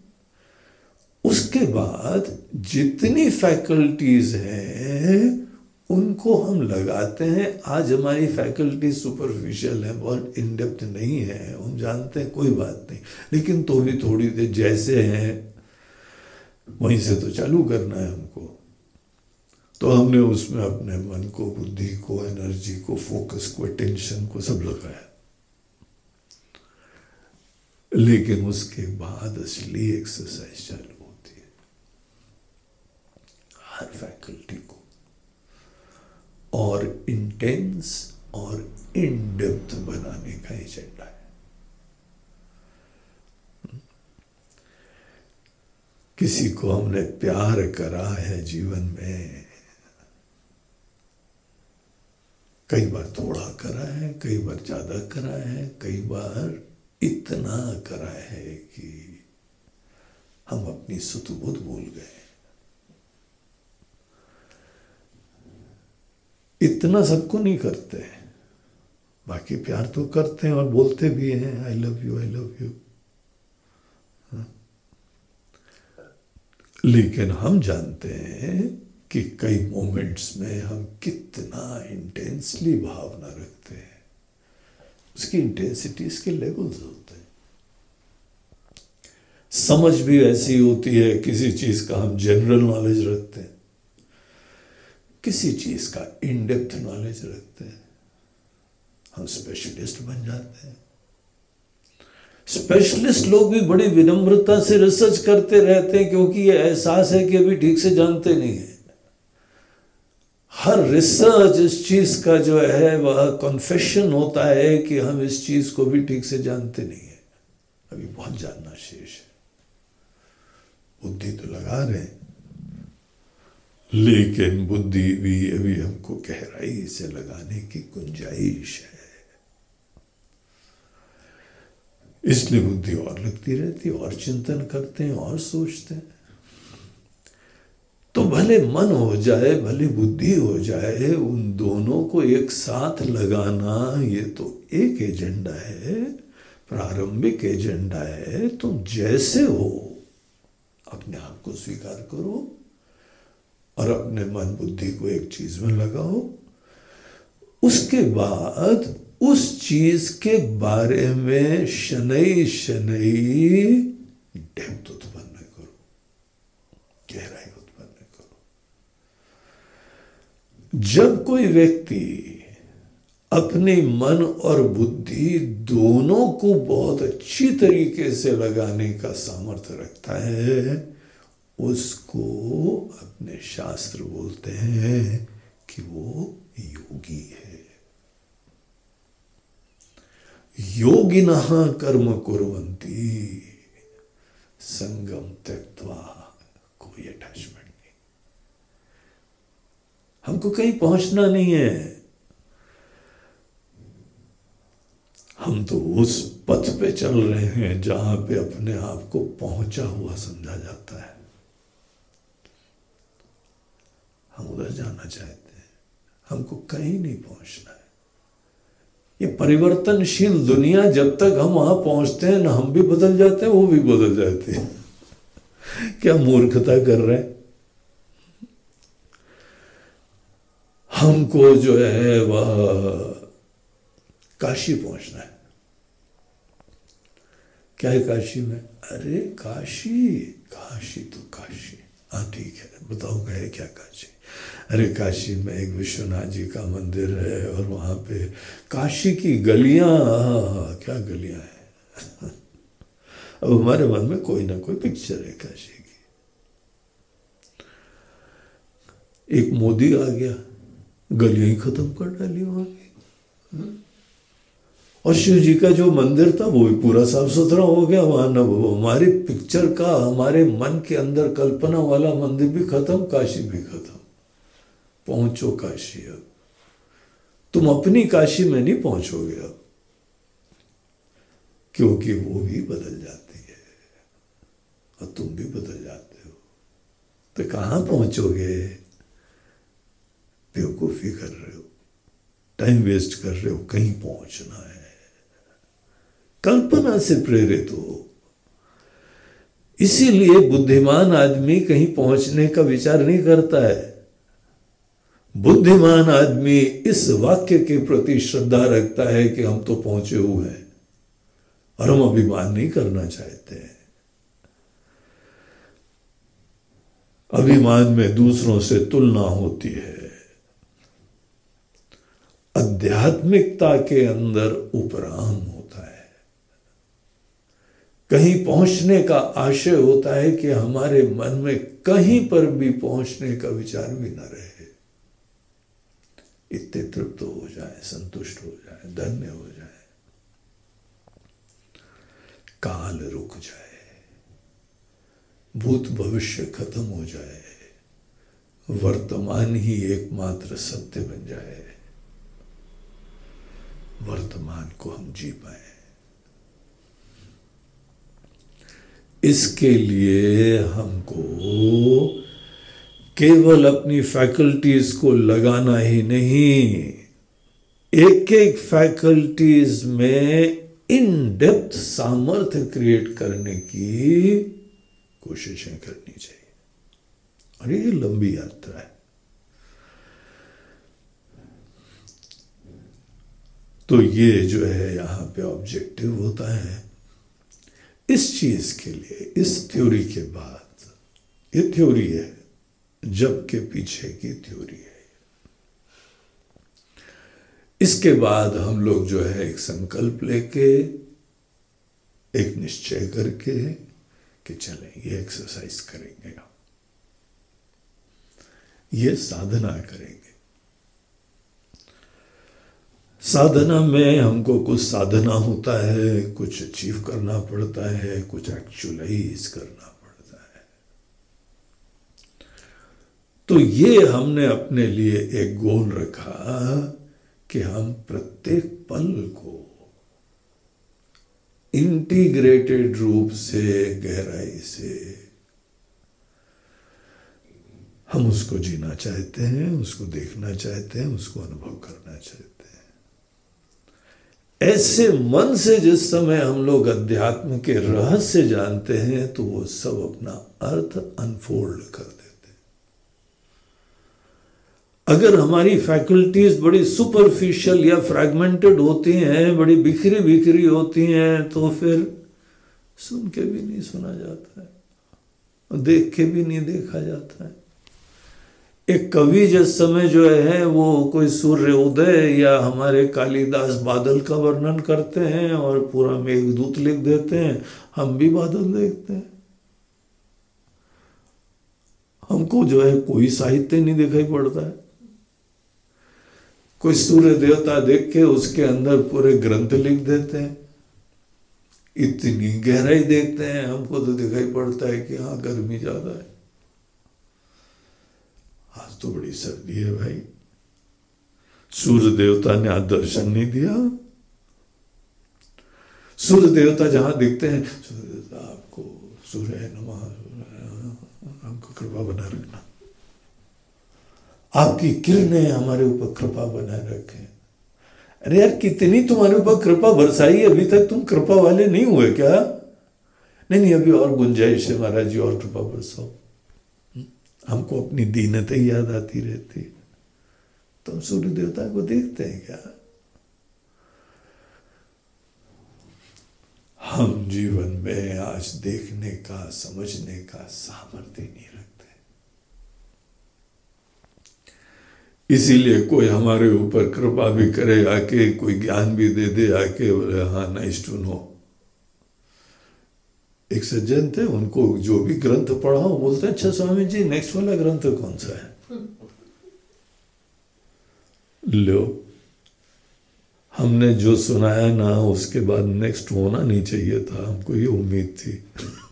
उसके बाद जितनी फैकल्टीज हैं, उनको हम लगाते हैं। आज हमारी फैकल्टी सुपरफिशियल है, बहुत इनडेप्थ नहीं है, हम जानते हैं, कोई बात नहीं। लेकिन तो भी थोड़ी देर जैसे हैं, वहीं से तो चालू करना है हमको। तो हमने उसमें अपने मन को, बुद्धि को एनर्जी को फोकस को अटेंशन को सब लगाया। लेकिन उसके बाद असली एक्सरसाइज चालू होती है। हर फैकल्टी को। और इंटेंस और इन डेप्थ बनाने का एजेंडा है। किसी को हमने प्यार करा है जीवन में, कई बार थोड़ा करा है, कई बार ज़्यादा करा है, कई बार इतना करा है कि हम अपनी सुतबुद भूल गए। इतना सबको नहीं करते। बाकी प्यार तो करते हैं और बोलते भी हैं I love you I love you लेकिन हम जानते हैं कि कई मोमेंट्स में हम कितना इंटेंसली भावना रखते हैं। उसकी इंटेंसिटी इसके लेवल्स होते हैं। समझ भी ऐसी होती है, किसी चीज़ का हम जनरल नॉलेज रखते हैं। किसी चीज़ का इनडेप्थ नॉलेज रखते हैं। हम स्पेशलिस्ट बन जाते हैं। स्पेशलिस्ट लोग भी बड़ी विनम्रता से रिसर्च करते रहते हैं, क्योंकि ये एहसास है कि अभी ठीक से जानते नहीं है। हर रिसर्च इस चीज़ का जो है, वह कॉन्फेशन होता है कि हम इस चीज़ को भी ठीक से जानते नहीं है। अभी बहुत जानना शेष है। बुद्धि तो लगा रहे लेकिन बुद्धि भी अभी हमको गहराई से लगाने की गुंजाइश है। इसलिए बुद्धि और लगती रहती और चिंतन करते हैं, और सोचते हैं। तो भले मन हो जाए, भले बुद्धि हो जाए, उन दोनों को एक साथ लगाना ये तो एक एजेंडा है, प्रारंभिक एजेंडा है। तुम जैसे हो, अपने आप को स्वीकार करो और अपने मन बुद्धि को एक चीज़ में लगाओ। उसके बाद उस चीज़ के बारे में शनई शनई डेप्थ उत्पन्न करो गहराई जब कोई व्यक्ति अपने मन और बुद्धि दोनों को बहुत अच्छी तरीके से लगाने का सामर्थ्य रखता है, उसको अपने शास्त्र बोलते हैं कि वो योगी है। योगिन कर्म कुरंती संगम तक हमको कहीं पहुँचना नहीं है। हम तो उस पथ पे चल रहे हैं जहाँ पे अपने आप को पहुँचा हुआ समझा जाता है। हम उधर जाना चाहते हैं। हमको कहीं नहीं पहुँचना है। ये परिवर्तनशील दुनिया जब तक हम वहाँ पहुँचते हैं, ना हम भी बदल जाते हैं, वो भी बदल जाते हैं। क्या मूर्खता कर रहे हैं? हमको जो है वह काशी पहुँचना है। क्या है काशी में? अरे काशी काशी तो काशी। हाँ ठीक है बताओ गए क्या काशी? अरे काशी में एक विश्वनाथ जी का मंदिर है और वहाँ पे काशी की गलियाँ क्या गलियाँ हैं? अब हमारे मन में कोई ना कोई पिक्चर है काशी की। एक मोदी आ गया। गलियाँ ही खत्म कर डाली वहाँ की। और शिव जी का जो मंदिर था, वो भी पूरा साफ़ सुथरा हो गया। वहाँ न वो हमारे पिक्चर का, हमारे मन के अंदर कल्पना वाला मंदिर भी खत्म, काशी भी खत्म। पहुंचो काशी अब। तुम अपनी काशी में नहीं पहुंचोगे अब। क्योंकि वो भी बदल जाती है। और तुम भी बदल जाते हो। तो कहाँ पहुंचोगे? बेवकूफ़ी कर रहे हो टाइम वेस्ट कर रहे हो, कहीं पहुँचना है। कल्पना से प्रेरित हो। इसीलिए बुद्धिमान आदमी कहीं पहुँचने का विचार नहीं करता है। बुद्धिमान आदमी इस वाक्य के प्रति श्रद्धा रखता है कि हम तो पहुँचे हुए हैं, और हम अभिमान नहीं करना चाहते हैं। अभिमान में दूसरों से तुलना होती है। आध्यात्मिकता के अंदर उपराम होता है। कहीं पहुँचने का आशय होता है कि हमारे मन में कहीं पर भी पहुँचने का विचार भी न रहे। इतने तृप्त हो जाए, संतुष्ट हो जाए, धन्य हो जाए। काल रुक जाए, भूत भविष्य खत्म हो जाए, वर्तमान ही एकमात्र सत्य बन जाए। वर्तमान को हम जी पाए इसके लिए हमको केवल अपनी फैकल्टीज को लगाना ही नहीं एक एक फैकल्टीज में इन डेप्थ सामर्थ्य क्रिएट करने की कोशिशें करनी चाहिए। और ये लंबी यात्रा है। तो ये जो है, यहाँ पे ऑब्जेक्टिव होता है, इस चीज़ के लिए, इस थ्योरी के बाद, ये थ्योरी है, जब के पीछे की थ्योरी है। इसके बाद हम लोग जो है, एक संकल्प लेके, एक निश्चय करके, कि चलें, ये एक्सरसाइज करेंगे ये साधना करेंगे। साधना में हमको कुछ साधना होता है, कुछ अचीव करना पड़ता है, कुछ एक्चुअलाइज करना पड़ता है। तो ये हमने अपने लिए एक गोल रखा कि हम प्रत्येक पल को इंटीग्रेटेड रूप से, गहराई से हम उसको जीना चाहते हैं, उसको देखना चाहते हैं, उसको अनुभव करना चाहते हैं। ऐसे मन से जिस समय हम लोग अध्यात्म के रहस्य जानते हैं तो वो सब अपना अर्थ अनफोल्ड कर देते अगर हमारी फैकल्टीज बड़ी सुपरफिशियल या फ्रैगमेंटेड होती हैं, बड़ी बिखरी बिखरी होती हैं तो फिर सुन के भी नहीं सुना जाता है देख के भी नहीं देखा जाता है। एक कवि जिस समय जो है, वो कोई सूर्य उदय या हमारे कालिदास बादल का वर्णन करते हैं और पूरा मेघदूत लिख देते हैं, हम भी बादल देखते हैं। हमको जो है, कोई साहित्य नहीं दिखाई पड़ता है। कोई सूर्य देवता देख के उसके अंदर पूरे ग्रंथ लिख देते हैं। इतनी गहराई देखते हैं, हमको तो दिखाई पड़ता है कि हाँ गर्मी ज़्यादा है। आज तो बड़ी सर्दी है भाई। सूर्य देवता ने आज दर्शन नहीं दिया। सूर्य देवता जहाँ दिखते हैं सूर्य आपको, सूर्य नमः कृपा बना रखना। आपकी किरणें हमारे ऊपर कृपा बनाए रखें। अरे यार, कितनी तुम्हारे ऊपर कृपा बरसाई अभी तक तुम कृपा वाले नहीं हुए क्या? नहीं नहीं, अभी और गुंजाइश है महाराज जी, और कृपा बरसाओ? हमको अपनी दीनता याद आती रहती तुम सूर्य देवता को देखते हैं क्या? हम जीवन में आज देखने का, समझने का सामर्थ्य नहीं रखते। इसीलिए कोई हमारे ऊपर कृपा भी करे, आके कोई ज्ञान भी दे दे, आके बोले हाँ नाइस टू नो एक सज्जन थे, उनको जो भी ग्रंथ पढ़ा बोलते हैं अच्छा स्वामी जी नेक्स्ट वाला ग्रंथ कौन सा है? लो, हमने जो सुनाया ना, उसके बाद नेक्स्ट होना नहीं चाहिए था, हमको ये उम्मीद थी।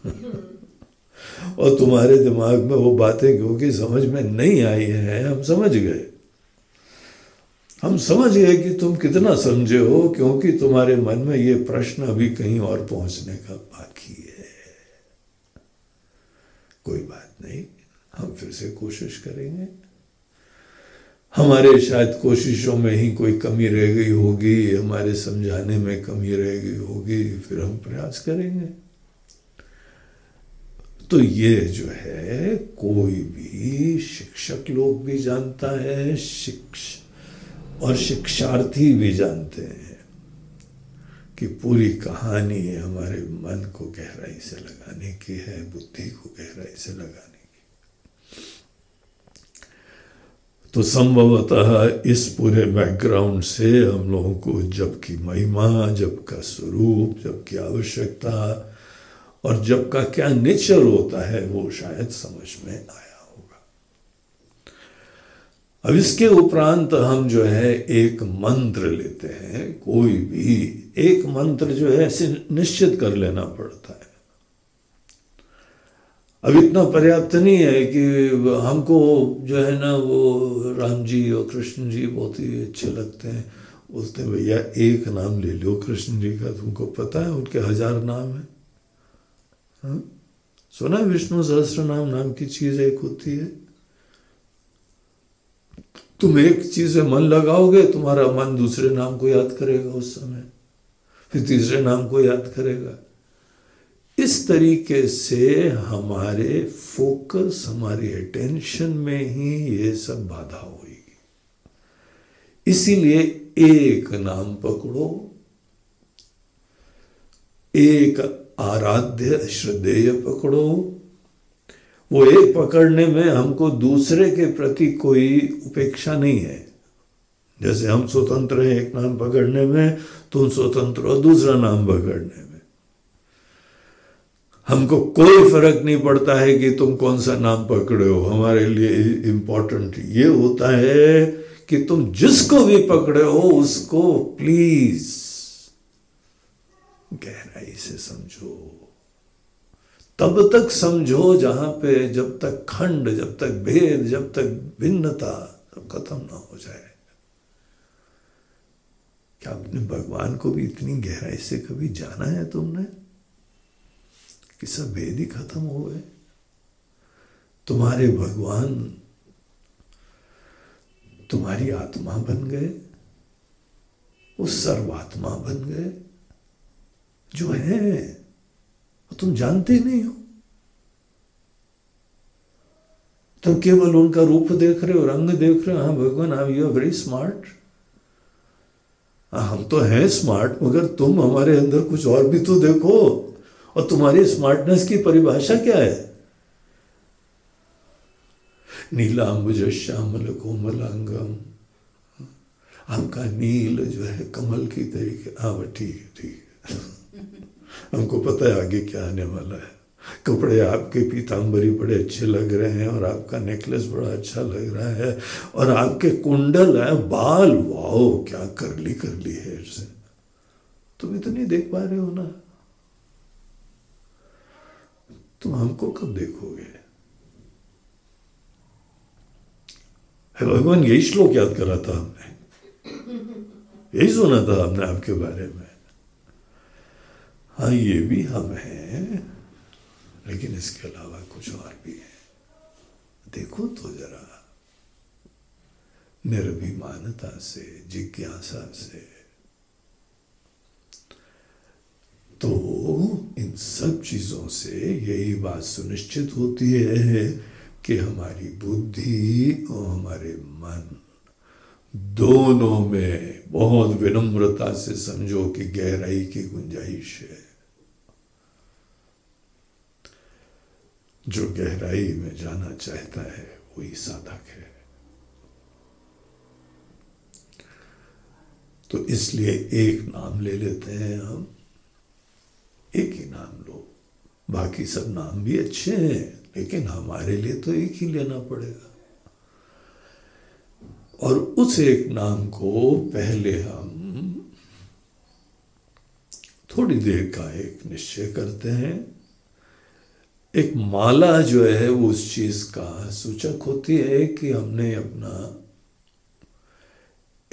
और तुम्हारे दिमाग में वो बातें, क्योंकि समझ में नहीं आई है, हम समझ गए। हम समझ गए कि तुम कितना समझे हो, क्योंकि तुम्हारे मन में ये प्रश्न अभी कहीं और पहुँचने का बाकी है। कोई बात नहीं, हम फिर से कोशिश करेंगे। हमारे शायद कोशिशों में ही कोई कमी रह गई होगी, हमारे समझाने में कमी रह गई होगी, फिर हम प्रयास करेंगे। तो ये जो है, कोई भी शिक्षक लोग भी जानता है, शिक्ष और शिक्षार्थी भी जानते हैं। कि पूरी कहानी हमारे मन को गहराई से लगाने की है, बुद्धि को गहराई से लगाने की। तो संभवतः इस पूरे बैकग्राउंड से हम लोगों को जब की महिमा, जब का स्वरूप, जब की आवश्यकता और जब का क्या नेचर होता है, वो शायद समझ में आया। अब इसके उपरांत हम जो है एक मंत्र लेते हैं, कोई भी एक मंत्र जो है ऐसे निश्चित कर लेना पड़ता है। अब इतना पर्याप्त नहीं है कि हमको जो है ना वो राम जी और कृष्ण जी बहुत ही अच्छे लगते हैं। बोलते हैं, भैया, एक नाम ले लो कृष्ण जी का, तुमको पता है उनके हज़ार नाम है। हा? सुना विष्णु सहस्त्र नाम नाम की चीज़ एक होती है। तुम एक चीज़ मन लगाओगे, तुम्हारा मन दूसरे नाम को याद करेगा उस समय। फिर तीसरे नाम को याद करेगा। इस तरीके से हमारे फोकस, हमारी अटेंशन में ही ये सब बाधा होगी इसीलिए एक नाम पकड़ो, एक आराध्य श्रद्धेय पकड़ो वो एक पकड़ने में हमको दूसरे के प्रति कोई उपेक्षा नहीं है। जैसे हम स्वतंत्र हैं एक नाम पकड़ने में तुम स्वतंत्र हो दूसरा नाम पकड़ने में। हमको कोई फ़र्क नहीं पड़ता है कि तुम कौन सा नाम पकड़े हो। हमारे लिए इंपॉर्टेंट ये होता है कि तुम जिसको भी पकड़े हो, उसको प्लीज़ गहराई से समझो। तब तक समझो जहाँ पे जब तक खंड, जब तक भेद, जब तक भिन्नता सब खत्म ना हो जाए। क्या अपने भगवान को भी इतनी गहराई से कभी जाना है तुमने कि सब भेद ही खत्म हो गए? तुम्हारे भगवान तुम्हारी आत्मा बन गए, वो सर्वात्मा बन गए, जो है। तुम जानते ही नहीं हो। तुम केवल उनका रूप देख रहे हो, रंग देख रहे हो। हाँ भगवान आप यू आर वेरी स्मार्ट हम तो हैं स्मार्ट मगर तुम हमारे अंदर कुछ और भी तो देखो। और तुम्हारी स्मार्टनेस की परिभाषा क्या है? नीलाम्बुज श्यामल कोमल अंगम आपका नील जो है कमल की तरीके हाँ ठीक है ठीक है। हमको पता है आगे क्या आने वाला है। कपड़े आपके पीताम्बरी बड़े अच्छे लग रहे हैं और आपका नेकलेस बड़ा अच्छा लग रहा है और आपके कुंडल है। बाल, वाओ, क्या कर ली कर ली है से तुम इतनी देख पा रहे हो ना? तुम हमको कब देखोगे? भगवान, यही श्लोक याद करा था हमने। यही सुना था हमने आपके बारे में। हाँ ये भी हम हैं, लेकिन इसके अलावा कुछ और भी है। देखो तो जरा निर्भिमानता से, जिज्ञासा से। तो इन सब चीज़ों से यही बात सुनिश्चित होती है कि हमारी बुद्धि और हमारे मन दोनों में बहुत विनम्रता से समझो कि गहराई की गुंजाइश है। जो गहराई में जाना चाहता है, वही साधक है। तो इसलिए एक नाम ले लेते हैं हम। एक ही नाम लो। बाकी सब नाम भी अच्छे हैं, लेकिन हमारे लिए तो एक ही लेना पड़ेगा। और उस एक नाम को पहले हम थोड़ी देर का एक निश्चय करते हैं। एक माला जो है वो उस चीज़ का सूचक होती है कि हमने अपना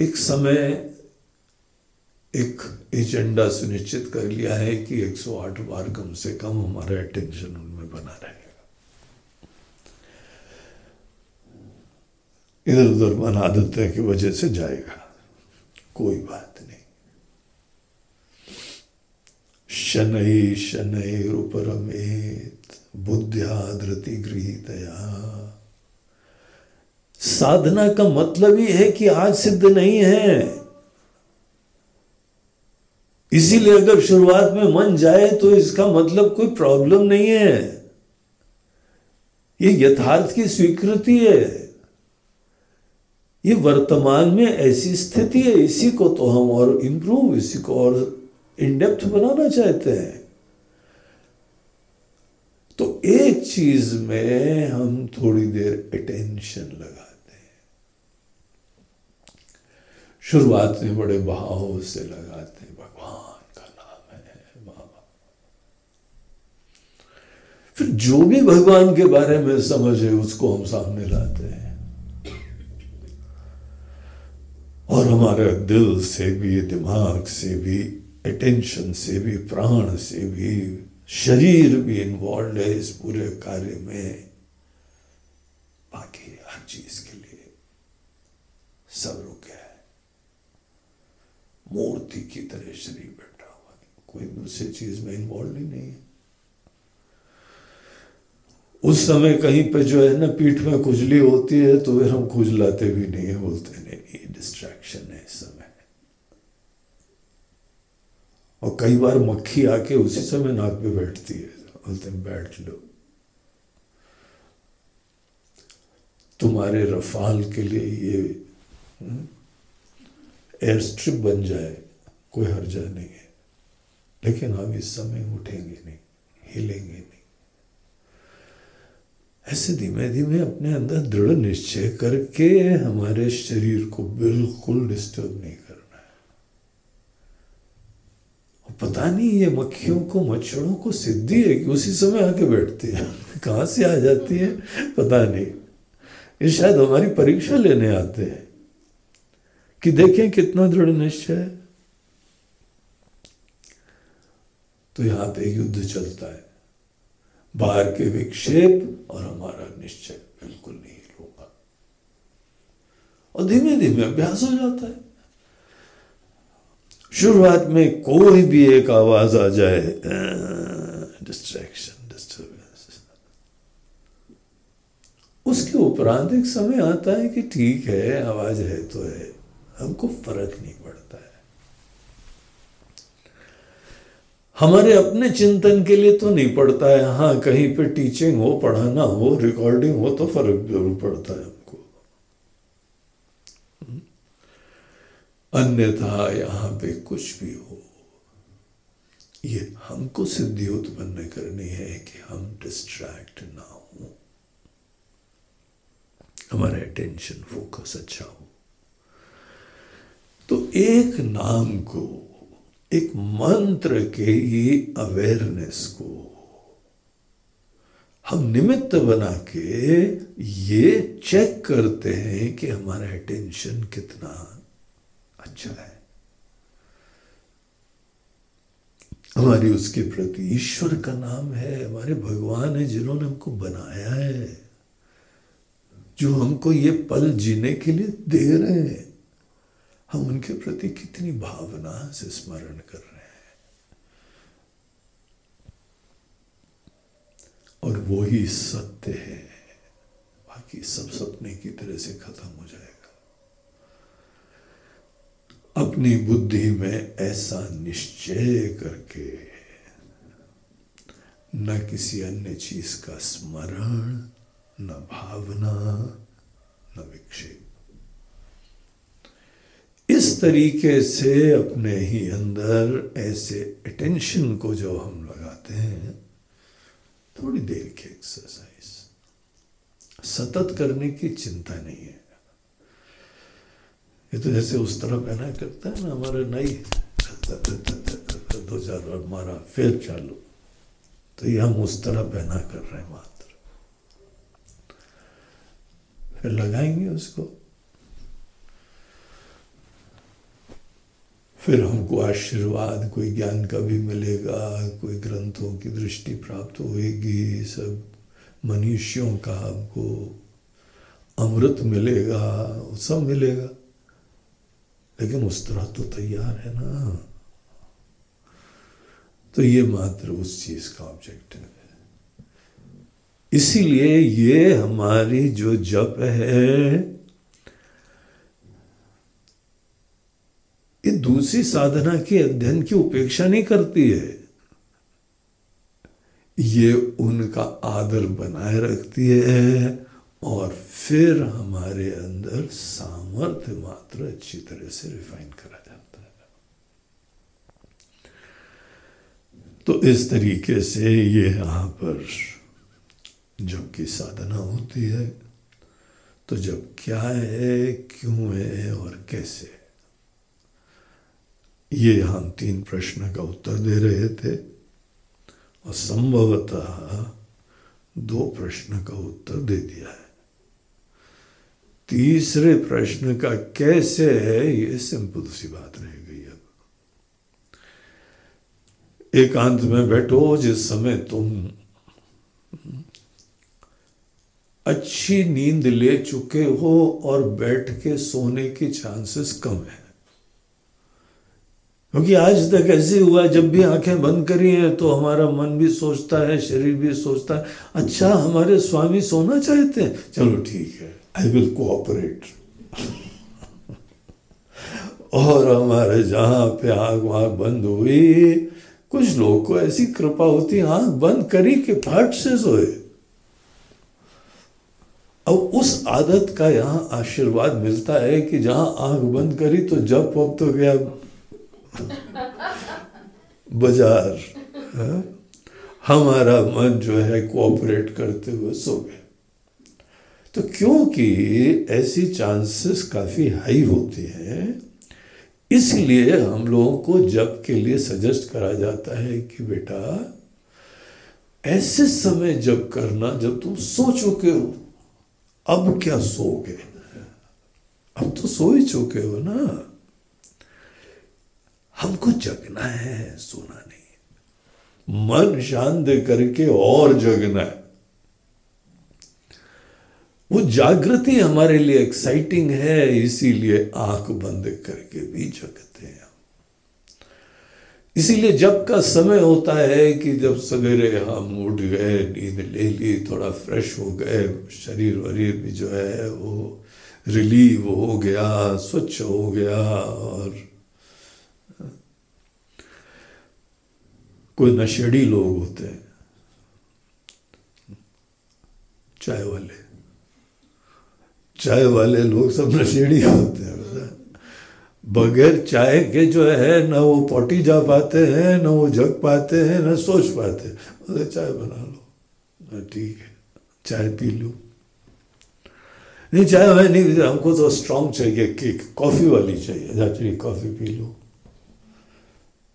एक समय, एक एजेंडा सुनिश्चित कर लिया है कि 108 बार कम से कम हमारा अटेंशन उनमें बना रहेगा। इधर उधर मन आदतें की वजह से जाएगा। कोई बात नहीं। शनै शनै रूपरमेत। बुद्धिया धृति गृहितया। साधना का मतलब ही है कि आज सिद्ध नहीं है। इसीलिए अगर शुरुआत में मन जाए तो इसका मतलब कोई प्रॉब्लम नहीं है। ये यथार्थ की स्वीकृति है। ये वर्तमान में ऐसी स्थिति है, इसी को तो हम और इंप्रूव इसी को और इनडेप्थ बनाना चाहते हैं। तो एक चीज़ में हम थोड़ी देर अटेंशन लगाते हैं। शुरुआत में बड़े भाव से लगाते हैं, भगवान का नाम है, बाबा। फिर जो भी भगवान के बारे में समझ है, उसको हम सामने लाते हैं। और हमारे दिल से भी, दिमाग से भी अटेंशन से भी, प्राण से भी शरीर भी इन्वॉल्व है इस पूरे कार्य में। बाकी हर चीज़ के लिए सब रुक है। मूर्ति की तरह शरीर बैठा हुआ कोई दूसरी चीज़ में इन्वॉल्व ही नहीं है। उस समय कहीं पे जो है ना, पीठ में खुजली होती है तो फिर हम खुजलाते भी नहीं बोलते नहीं डिस्ट्रैक्शन है इस समय और कई बार मक्खी आके उसी समय नाक पे बैठती है। बोलते हैं, बैठ लो। तुम्हारे रफाल के लिए ये एयर स्ट्रिप बन जाए, कोई हर्जा नहीं है। लेकिन हम इस समय उठेंगे नहीं, हिलेंगे नहीं। ऐसे धीमे धीमे अपने अंदर दृढ़ निश्चय करके हमारे शरीर को बिल्कुल डिस्टर्ब नहीं करना है और पता नहीं ये मक्खियों को, मच्छरों को सिद्धि है कि उसी समय आके बैठती है। कहाँ से आ जाती है? पता नहीं। ये शायद हमारी परीक्षा लेने आते हैं। कि देखें कितना दृढ़ निश्चय है। तो यहाँ पे युद्ध चलता है। बाहर के विक्षेप और हमारा निश्चय बिल्कुल नहीं होगा। और धीमे धीमे अभ्यास हो जाता है। शुरुआत में कोई भी एक आवाज़ आ जाए डिस्ट्रैक्शन डिस्टर्बेंस उसके उपरांत एक समय आता है कि ठीक है, आवाज़ है तो है, हमको फ़र्क नहीं पड़ता है। हमारे अपने चिंतन के लिए तो नहीं पड़ता है हाँ कहीं पे टीचिंग हो, पढ़ाना हो रिकॉर्डिंग हो तो फ़र्क ज़रूर पड़ता है हमको हम्म? अन्यथा यहाँ पे कुछ भी हो। ये हमको सिद्धि उत्पन्न करनी है कि हम डिस्ट्रैक्ट ना हो। हमारा अटेंशन फोकस अच्छा हो। तो एक नाम को, एक मंत्र के ही अवेयरनेस को हम निमित्त बना के ये चेक करते हैं कि हमारा अटेंशन कितना अच्छा है। हमारी उसके प्रति ईश्वर का नाम है, हमारे भगवान है जिन्होंने हमको बनाया है, जो हमको ये पल जीने के लिए दे रहे हैं। हम उनके प्रति कितनी भावना से स्मरण कर रहे हैं। और वो ही सत्य है। बाकी सब सपने की तरह से खत्म हो जाएगा। अपनी बुद्धि में ऐसा निश्चय करके न किसी अन्य चीज़ का स्मरण, न भावना, न विक्षेप। इस तरीके से अपने ही अंदर ऐसे अटेंशन को जो हम लगाते हैं, थोड़ी देर की एक्सरसाइज सतत करने की चिंता नहीं है। ये तो जैसे उस तरह पहना करता है ना, हमारे नई दो चार बार मारा, फिर चालू। तो ये हम उस तरह पहना कर रहे हैं मात्र। फिर लगाएँगे उसको। फिर हमको आशीर्वाद, कोई ज्ञान का भी मिलेगा, कोई ग्रंथों की दृष्टि प्राप्त होगी सब मनुष्यों का हमको अमृत मिलेगा, सब मिलेगा। लेकिन उस तरह तो तैयार है ना। तो ये मात्र उस चीज़ का ऑब्जेक्ट है। इसीलिए ये हमारी जो जप है, ये दूसरी साधना के अध्ययन की उपेक्षा नहीं करती है। ये उनका आदर बनाए रखती है। और फिर हमारे अंदर सामर्थ्य मात्र अच्छी तरह से रिफाइन करा जाता है। तो इस तरीके से ये यहाँ पर जब की साधना होती है तो जब क्या है, क्यों है और कैसे ये हम तीन प्रश्न का उत्तर दे रहे थे और संभवतः दो प्रश्न का उत्तर दे दिया है। तीसरे प्रश्न का कैसे है, ये सिंपल सी बात रह गई अब। एकांत में बैठो जिस समय तुम। अच्छी नींद ले चुके हो और बैठ के सोने के चांसेस कम है। क्योंकि आज तक ऐसे हुआ, जब भी आँखें बंद करी हैं तो हमारा मन भी सोचता है, शरीर भी सोचता है अच्छा हमारे स्वामी सोना चाहते हैं। चलो ठीक है। आई विल कोऑपरेट और हमारे जहाँ पे आग वाग बंद हुई, कुछ लोगों को ऐसी कृपा होती आँख बंद करी कि फट से सोए। अब उस आदत का यहाँ आशीर्वाद मिलता है कि जहाँ आँख बंद करी तो जब वक्त तो गया। बाज़ार हाँ? हमारा मन जो है कोऑपरेट करते हुए सो गया। तो क्योंकि ऐसी चांसेस काफ़ी हाई होते हैं, इसलिए हम लोगों को जब के लिए सजेस्ट करा जाता है कि बेटा, ऐसे समय जब करना, जब तुम सो चुके हो, अब क्या सोगे? अब तो सो ही चुके हो ना। हमको जगना है, सोना नहीं। मन शांत करके और जगना है। वो जागृति हमारे लिए एक्साइटिंग है, इसीलिए आँख बंद करके भी जगते हैं इसीलिए जब का समय होता है कि जब सवेरे हम उठ गए, नींद ले ली, थोड़ा फ्रेश हो गए, शरीर वरीर भी जो है वो रिलीव हो गया, स्वच्छ हो गया और कोई नशेड़ी लोग होते हैं, चाय वाले। चाय वाले लोग सब नशेड़ी होते हैं बगैर चाय के जो है, ना वो पोटी जा पाते हैं, ना वो जग पाते हैं, ना सोच पाते हैं। चाय बना लो। ठीक है, चाय पी लो। नहीं, चाय मैं नहीं हमको तो स्ट्रांग चाहिए केक कॉफ़ी वाली चाहिए कॉफ़ी पी लो।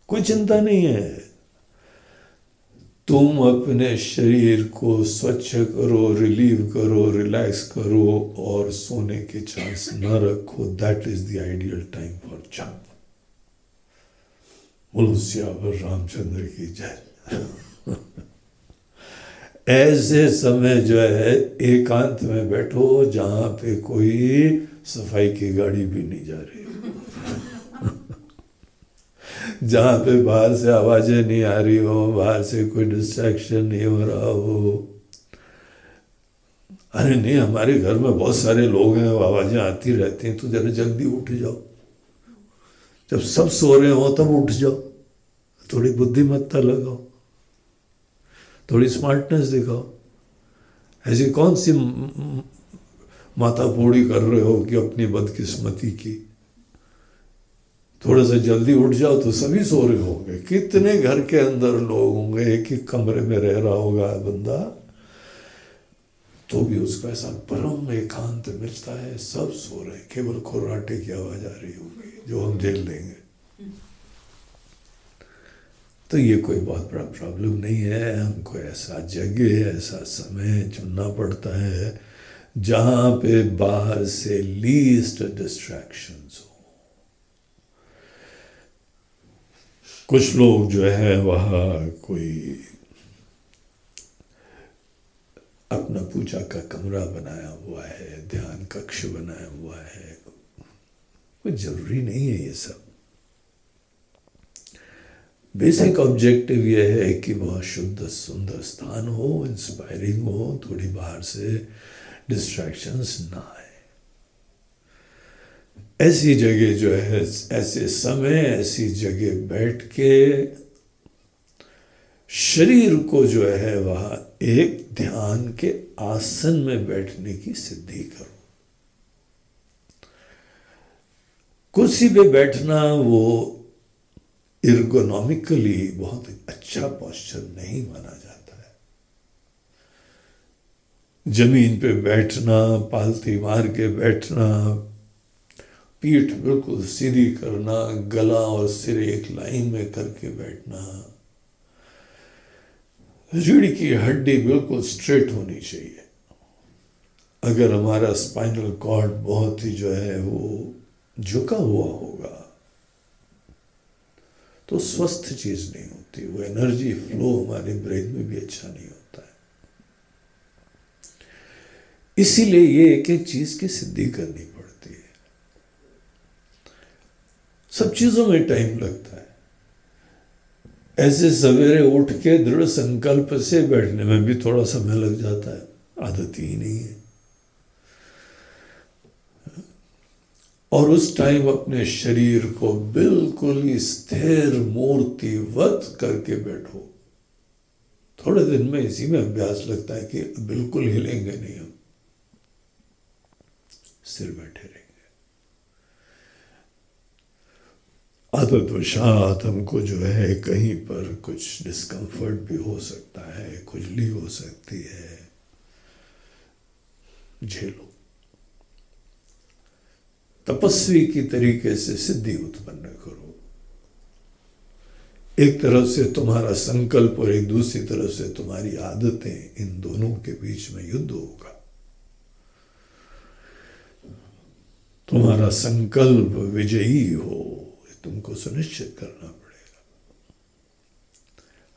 कोई चिंता नहीं है। तुम अपने शरीर को स्वच्छ करो रिलीव करो रिलैक्स करो और सोने के चांस न रखो। That is the ideal time for jump बोलो रामचंद्र की जय। ऐसे समय जो है, एकांत में बैठो जहाँ पे कोई सफ़ाई की गाड़ी भी नहीं जा रही। जहाँ पे बाहर से आवाज़ें नहीं आ रही हो, बाहर से कोई डिस्ट्रैक्शन नहीं हो रहा हो। अरे नहीं, हमारे घर में बहुत सारे लोग हैं आवाज़ें आती रहती हैं तो जरा जल्दी उठ जाओ। जब सब सो रहे हो, तब उठ जाओ। थोड़ी बुद्धिमत्ता लगाओ। थोड़ी स्मार्टनेस दिखाओ। ऐसी कौन सी माता पूड़ी कर रहे हो कि अपनी बदकिस्मती की? थोड़ा सा जल्दी उठ जाओ तो सभी सो रहे होंगे। कितने घर के अंदर लोग होंगे? एक ही कमरे में रह रहा होगा बंदा तो भी उसको ऐसा परम एकांत मिलता है। सब सो रहे केवल खुराटे की आवाज़ आ रही होगी, जो हम झेल देंगे तो ये कोई बहुत बड़ा प्रॉब्लम नहीं है। हमको ऐसा जगह, ऐसा समय चुनना पड़ता है, जहाँ पे बाहर से लीस्ट डिस्ट्रैक्शंस हो। कुछ लोग जो है वह कोई अपना पूजा का कमरा बनाया हुआ है, ध्यान कक्ष बनाया हुआ है। कोई ज़रूरी नहीं है ये सब। बेसिक ऑब्जेक्टिव ये है कि वह शुद्ध, सुंदर स्थान हो इंस्पायरिंग हो, थोड़ी बाहर से डिस्ट्रैक्शंस ना ऐसी जगह जो है, ऐसे समय, ऐसी जगह बैठ के शरीर को जो है, वह एक ध्यान के आसन में बैठने की सिद्धि करो। कुर्सी पे बैठना वो इर्गोनॉमिकली बहुत अच्छा पॉस्चर नहीं माना जाता है। ज़मीन पे बैठना पालती मार के बैठना पीठ बिल्कुल सीधी करना, गला और सिर एक लाइन में करके बैठना। रीढ़ की हड्डी बिल्कुल स्ट्रेट होनी चाहिए। अगर हमारा स्पाइनल कॉर्ड बहुत ही जो है वो झुका हुआ होगा तो स्वस्थ चीज़ नहीं होती, वो एनर्जी फ्लो हमारे ब्रेन में भी अच्छा नहीं होता है। इसीलिए ये एक एक चीज़ की सिद्धि करनी पड़ती है सब चीज़ों में टाइम लगता है। ऐसे सवेरे उठ के दृढ़ संकल्प से बैठने में भी थोड़ा समय लग जाता है। आदत ही नहीं है। और उस टाइम अपने शरीर को बिल्कुल स्थिर मूर्तिवत करके बैठो। थोड़े दिन में इसी में अभ्यास लगता है कि बिल्कुल हिलेंगे नहीं हम। सिर बैठे रहेंगे आदतवशात हमको जो है कहीं पर कुछ डिस्कंफर्ट भी हो सकता है, खुजली हो सकती है। झेलो। तपस्वी की तरीके से सिद्धि उत्पन्न करो। एक तरफ़ से तुम्हारा संकल्प और एक दूसरी तरफ़ से तुम्हारी आदतें इन दोनों के बीच में युद्ध होगा। तुम्हारा संकल्प विजयी हो। तुमको सुनिश्चित करना पड़ेगा।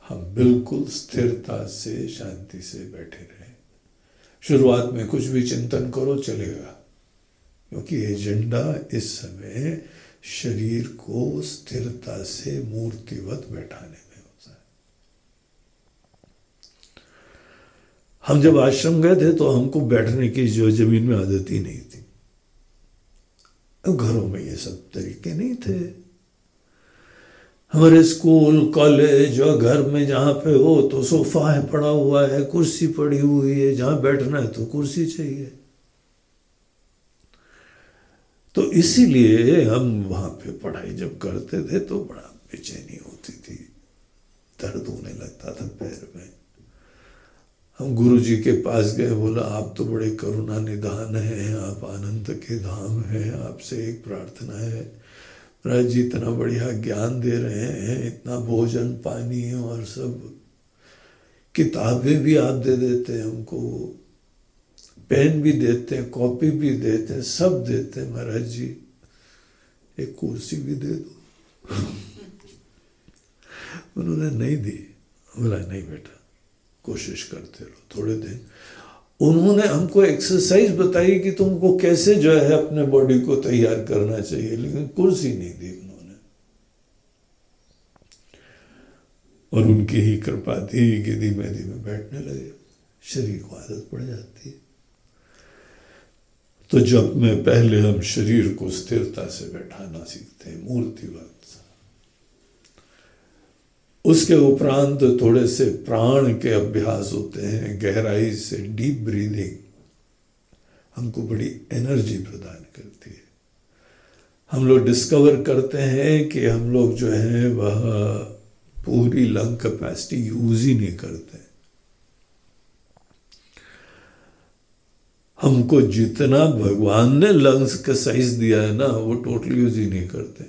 हम बिल्कुल स्थिरता से, शांति से बैठे रहे। शुरुआत में कुछ भी चिंतन करो, चलेगा। क्योंकि एजेंडा इस समय शरीर को स्थिरता से मूर्तिवत बैठाने में होता है। हम जब आश्रम गए थे तो हमको बैठने की जो ज़मीन में आदत ही नहीं थी। घरों में ये सब तरीके नहीं थे। हमारे स्कूल, कॉलेज और घर में जहाँ पे हो तो सोफा है पड़ा हुआ है, कुर्सी पड़ी हुई है, जहाँ बैठना है तो कुर्सी चाहिए। तो इसीलिए हम वहाँ पे पढ़ाई जब करते थे तो बड़ा बेचैनी होती थी। दर्द होने लगता था पैर में। हम गुरु जी के पास गए, बोला, आप तो बड़े करुणा निधान हैं, आप आनंद के धाम हैं, आपसे एक प्रार्थना है। महाराज जी, इतना बढ़िया ज्ञान दे रहे हैं, इतना भोजन, पानी और सब। किताबें भी आप दे देते हैं हमको पेन भी देते हैं, कॉपी भी देते हैं, सब देते हैं महाराज जी। एक कुर्सी भी दे दो। उन्होंने नहीं दी। बोला, नहीं बेटा, कोशिश करते रहो, थोड़े दिन। उन्होंने हमको एक्सरसाइज बताई कि तुमको कैसे जो है अपने बॉडी को तैयार करना चाहिए, लेकिन कुर्सी नहीं दी उन्होंने। और उनकी ही कृपा थी कि धीमे धीमे बैठने लगे, शरीर को आदत पड़ जाती है। तो जब में पहले हम शरीर को स्थिरता से बैठाना सीखते हैं मूर्तिवत उसके उपरांत थोड़े से प्राण के अभ्यास होते हैं, गहराई से डीप ब्रीदिंग हमको बड़ी एनर्जी प्रदान करती है। हम लोग डिस्कवर करते हैं कि हम लोग जो है, वह पूरी लंग कैपेसिटी यूज़ ही नहीं करते हमको जितना भगवान ने लंग्स का साइज़ दिया है ना, वो टोटल यूज़ ही नहीं करते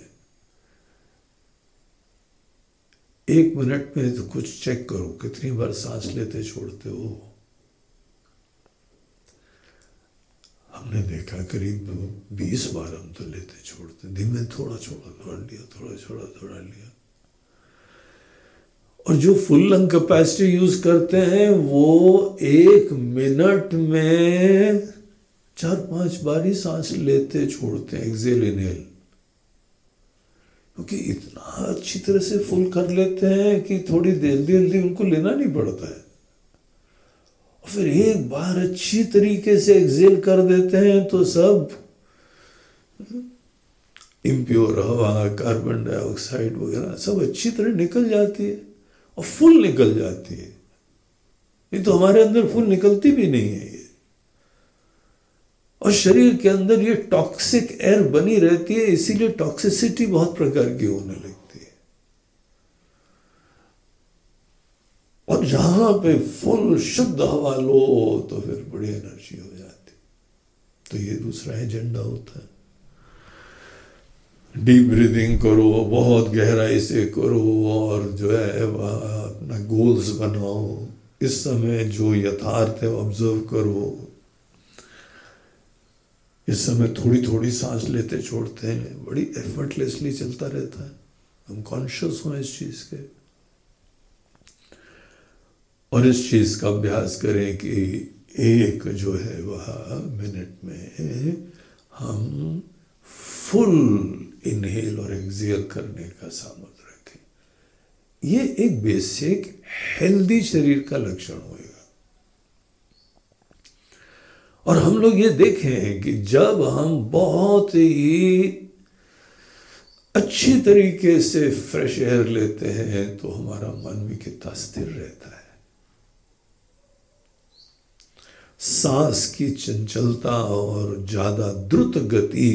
एक मिनट में तो कुछ चेक करो, कितनी बार सांस लेते छोड़ते हो। हमने देखा करीब बीस बार हम तो लेते छोड़ते, धीमे थोड़ा छोड़ा, थोड़ा लिया, थोड़ा छोड़ा, थोड़ा लिया। और जो फुल लंग कैपेसिटी यूज़ करते हैं, वो एक मिनट में चार पाँच बार ही सांस लेते छोड़ते हैं एक्जेल इनहेल क्योंकि इतना अच्छी तरह से फुल कर लेते हैं कि थोड़ी जल्दी जल्दी उनको लेना नहीं पड़ता है। और फिर एक बार अच्छी तरीके से एक्सेल कर देते हैं तो सब इम्प्योर हवा कार्बन डाइऑक्साइड वगैरह सब अच्छी तरह निकल जाती है और फुल निकल जाती है। ये तो हमारे अंदर फुल निकलती भी नहीं है और शरीर के अंदर ये टॉक्सिक एयर बनी रहती है, इसीलिए टॉक्सिसिटी बहुत प्रकार की होने लगती है। और जहाँ पे फुल शुद्ध हवा लो तो फिर बड़ी एनर्जी हो जाती तो ये दूसरा एजेंडा होता है। डीप ब्रीदिंग करो, बहुत गहराई से करो, और जो है, अपना गोल्स बनाओ। इस समय जो यथार्थ है ऑब्ज़र्व करो। इस समय थोड़ी थोड़ी सांस लेते, छोड़ते हैं। बड़ी एफर्टलेसली चलता रहता है। हम कॉन्शियस हो इस चीज़ के। और इस चीज़ का अभ्यास करें कि एक जो है वह मिनट में हम फुल इनहेल और एक्सेल करने का सामर्थ्य रखें। ये एक बेसिक हेल्दी शरीर का लक्षण होएगा और हम लोग ये देखे हैं कि जब हम बहुत ही अच्छी तरीके से फ्रेश एयर लेते हैं तो हमारा मन भी कितना स्थिर रहता है। सांस की चंचलता और ज़्यादा द्रुत गति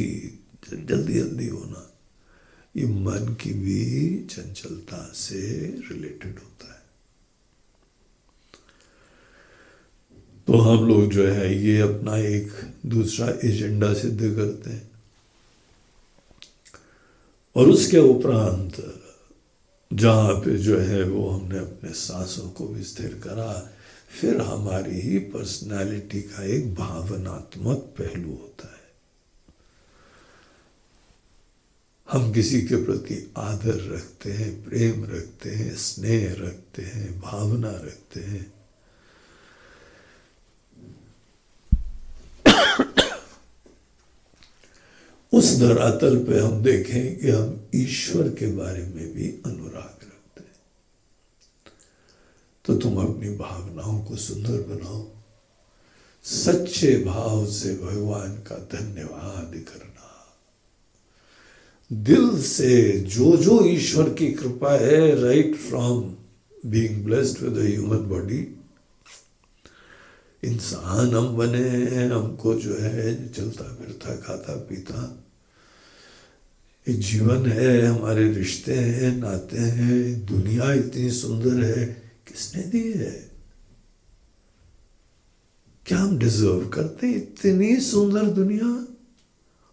जल्दी जल्दी होना, ये मन की भी चंचलता से रिलेटेड होता है। तो हम लोग जो है ये अपना एक दूसरा एजेंडा सिद्ध करते हैं। और उसके उपरांत जहाँ पे जो है वो हमने अपने सांसों को भी स्थिर करा, फिर हमारी ही पर्सनालिटी का एक भावनात्मक पहलू होता है। हम किसी के प्रति आदर रखते हैं, प्रेम रखते हैं, स्नेह रखते हैं, भावना रखते हैं। उस धरातल पे हम देखें कि हम ईश्वर के बारे में भी अनुराग रखते हैं। तो तुम अपनी भावनाओं को सुंदर बनाओ। सच्चे भाव से भगवान का धन्यवाद करना। दिल से जो जो ईश्वर की कृपा है right from being blessed with human body इंसान हम बने हैं हमको जो है, चलता फिरता, खाता पीता। जीवन है, हमारे रिश्ते हैं, नाते हैं, दुनिया इतनी सुंदर है, किसने दी है? क्या हम डिजर्व करते हैं इतनी सुंदर दुनिया?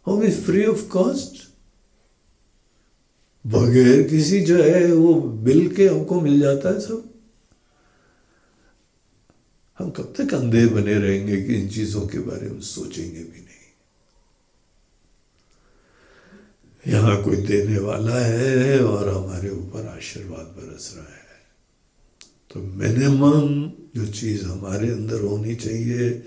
हो वी फ्री ऑफ़ कॉस्ट बगैर किसी जो है, वो बिल के हमको मिल जाता है सब। हम कब तक अंधे बने रहेंगे कि इन चीज़ों के बारे में सोचेंगे भी नहीं? यहाँ कोई देने वाला है और हमारे ऊपर आशीर्वाद बरस रहा है। तो मिनिमम जो चीज़ हमारे अंदर होनी चाहिए,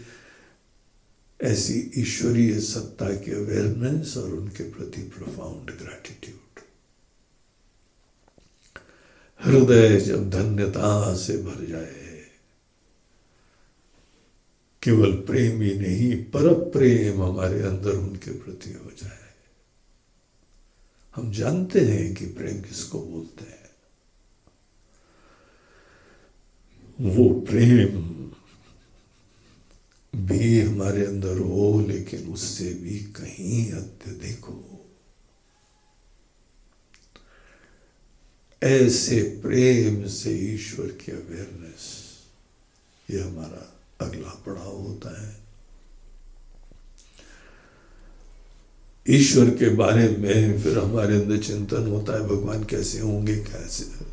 ऐसी ईश्वरीय सत्ता की अवेयरनेस और उनके प्रति प्रोफाउंड ग्रेटिट्यूड हृदय जब धन्यता से भर जाए केवल प्रेम ही नहीं पर प्रेम हमारे अंदर उनके प्रति हो जाए। हम जानते हैं कि प्रेम किसको बोलते हैं। वो प्रेम भी हमारे अंदर हो, लेकिन उससे भी कहीं अत्यधिक हो। ऐसे प्रेम से ईश्वर की अवेयरनेस, ये हमारा अगला पड़ाव होता है। ईश्वर के बारे में फिर हमारे अंदर चिंतन होता है, भगवान कैसे होंगे, कैसे,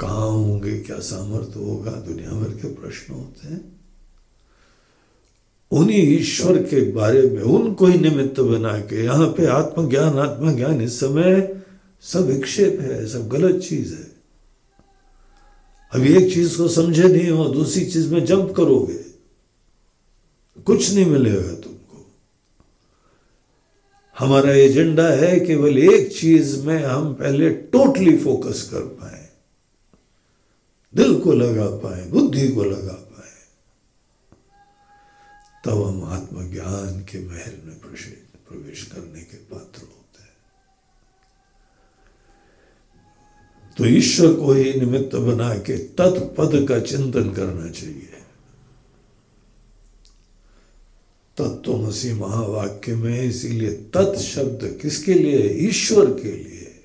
कहाँ होंगे, क्या सामर्थ्य होगा, दुनिया भर के प्रश्न होते हैं। उन्हीं ईश्वर के बारे में उनको ही निमित्त बना के, यहाँ पे आत्मज्ञान आत्मज्ञान इस समय सब विक्षेप है, सब गलत चीज़ है। अभी एक चीज़ को समझे नहीं हो, दूसरी चीज़ में जंप करोगे कुछ नहीं मिलेगा तुमको। हमारा एजेंडा है केवल एक चीज़ में हम पहले टोटली फोकस कर पाए। दिल को लगा पाए, बुद्धि को लगा पाए। तब हम आत्मज्ञान के महल में प्रवेश करने के पात्र होते हैं। तो ईश्वर को ही निमित्त बना के तत्पद का चिंतन करना चाहिए। तत्वमसी महावाक्य में इसीलिए तत् शब्द किसके लिए? ईश्वर के लिए।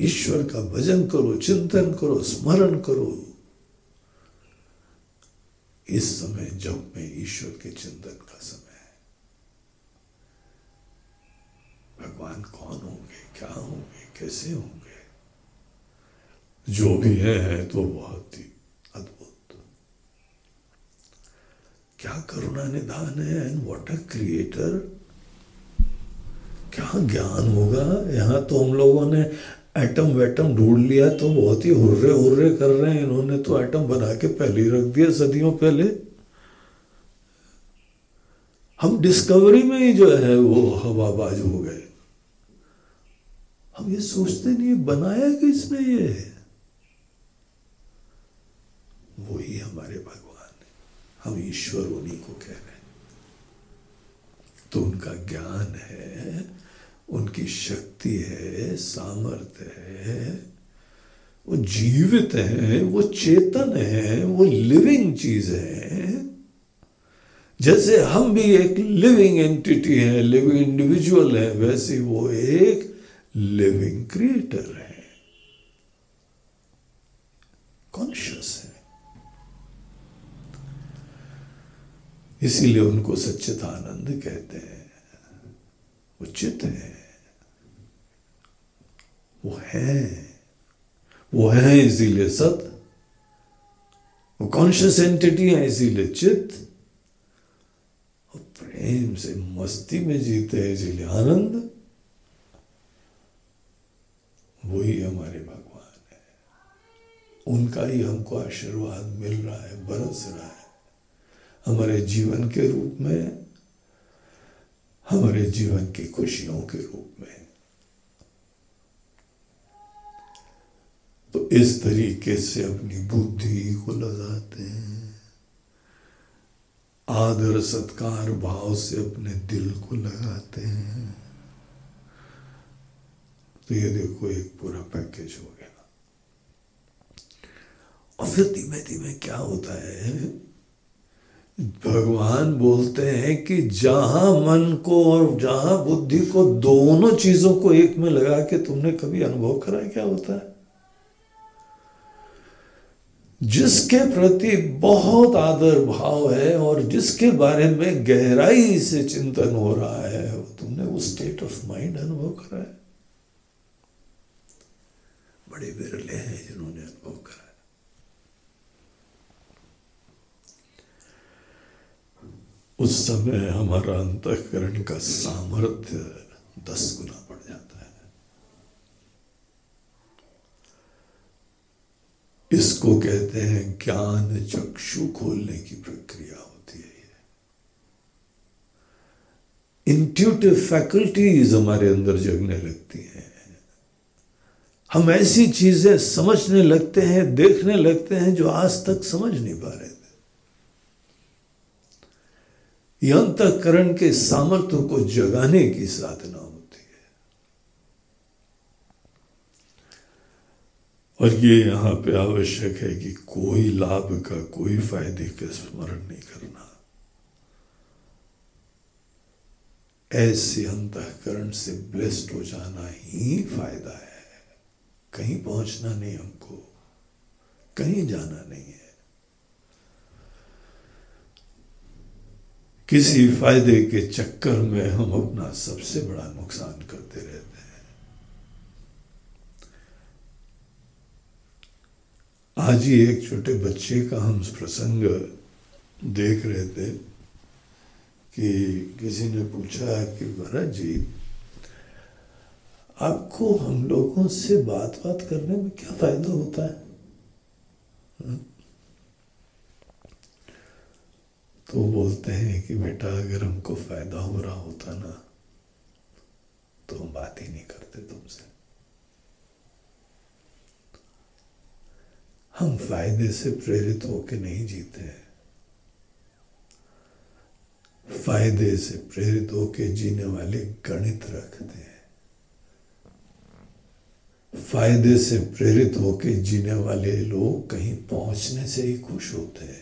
ईश्वर का भजन करो चिंतन करो स्मरण करो। इस समय जब में ईश्वर के चिंतन का समय है। भगवान कौन होंगे? क्या होंगे? कैसे होंगे? जो भी है, है तो बहुत ही अद्भुत क्या करुणा निधान है एंड वॉट अ क्रिएटर क्या ज्ञान होगा? यहाँ तो हम लोगों ने एटम वेटम ढूंढ लिया तो बहुत ही हुर्रे हुर्रे कर रहे हैं। इन्होंने तो एटम बना के पहले रख दिया सदियों पहले। हम डिस्कवरी में ही जो है वो हवाबाज हो गए। हम ये सोचते नहीं बनाया किसने ये? वही हमारे भगवान। हम ईश्वर उन्हीं को कह रहे हैं। तो उनका ज्ञान है, उनकी शक्ति है सामर्थ्य है, वो जीवित है, वो चेतन है, वो लिविंग चीज़ है। जैसे हम भी एक लिविंग एंटिटी है लिविंग इंडिविजुअल है, वैसे वो एक लिविंग क्रिएटर है। कॉन्शियस है। इसीलिए उनको सच्चिदानंद कहते हैं। उचित है। वो है। वो है इसीलिए सत। वो कॉन्शियस एंटिटी है इसीलिए और प्रेम से मस्ती में जीते हैं इसीलिए आनंद। वही हमारे भगवान है। उनका ही हमको आशीर्वाद मिल रहा है, बरस रहा है। हमारे जीवन के रूप में, हमारे जीवन की खुशियों के रूप में। तो इस तरीके से अपनी बुद्धि को लगाते हैं। आदर सत्कार भाव से अपने दिल को लगाते हैं। तो ये देखो, एक पूरा पैकेज हो गया। और फिर धीमे धीमे क्या होता है? भगवान बोलते हैं कि जहाँ मन को और जहाँ बुद्धि को दोनों चीज़ों को एक में लगा के तुमने कभी अनुभव करा क्या होता है? जिसके प्रति बहुत आदर भाव है और जिसके बारे में गहराई से चिंतन हो रहा है तुमने वो स्टेट ऑफ़ माइंड अनुभव करा है? बड़े बिरले हैं जिन्होंने अनुभव करा उस समय हमारा अंतकरण का सामर्थ्य दस गुना बढ़ जाता है। इसको कहते हैं ज्ञान चक्षु खोलने की प्रक्रिया होती है इंट्यूटिव फैकल्टीज हमारे अंदर जगने लगती हैं। हम ऐसी चीज़ें समझने लगते हैं, देखने लगते हैं जो आज तक समझ नहीं पा रहे थे अंतकरण के सामर्थ्य को जगाने की साधना होती है। और ये यहाँ पे आवश्यक है कि कोई लाभ का कोई फ़ायदे का स्मरण नहीं करना। ऐसे अंतकरण से ब्लेस्ड हो जाना ही फ़ायदा है। कहीं पहुँचना नहीं हमको, कहीं जाना नहीं है। किसी फ़ायदे के चक्कर में हम अपना सबसे बड़ा नुकसान करते रहते हैं। आज ही एक छोटे बच्चे का हम प्रसंग देख रहे थे कि किसी ने पूछा कि महाराज जी, आपको हम लोगों से बात बात करने में क्या फ़ायदा होता है? तो बोलते हैं कि बेटा, अगर हमको फ़ायदा हो रहा होता ना तो हम बात ही नहीं करते तुमसे। हम फ़ायदे से प्रेरित होकर नहीं जीते हैं। फ़ायदे से प्रेरित होकर जीने वाले गणित रखते हैं। फ़ायदे से प्रेरित होकर जीने वाले लोग कहीं पहुँचने से ही खुश होते हैं।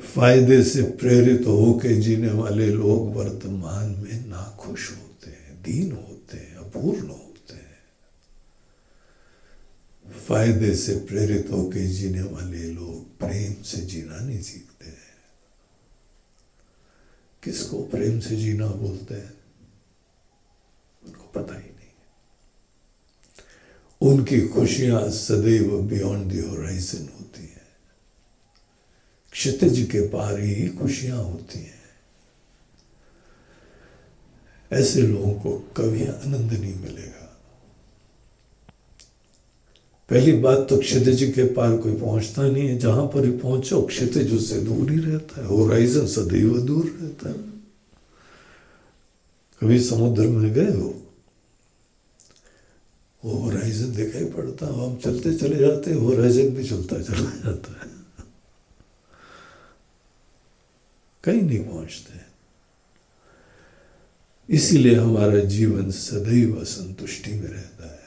फ़ायदे से प्रेरित होकर जीने वाले लोग वर्तमान में नाखुश होते हैं, दीन होते हैं, अपूर्ण होते हैं। फ़ायदे से प्रेरित होकर जीने वाले लोग प्रेम से जीना नहीं सीखते हैं। किसको प्रेम से जीना बोलते हैं? उनको पता ही नहीं उनकी खुशियाँ सदैव बियॉन्ड दी होराइजन क्षितिज के पार ही खुशियाँ होती हैं। ऐसे लोगों को कभी आनंद नहीं मिलेगा। पहली बात तो क्षितिज के पार कोई पहुँचता नहीं है। जहाँ पर ही पहुंचो, क्षितिज उससे दूर ही रहता है। होराइजन सदैव दूर रहता है। कभी समुद्र में गए हो, वो होराइजन दिखाई पड़ता है। हम चलते चले जाते हैं होराइजन भी चलता चला जाता है। कहीं नहीं पहुँचते। इसीलिए हमारा जीवन सदैव संतुष्टि में रहता है।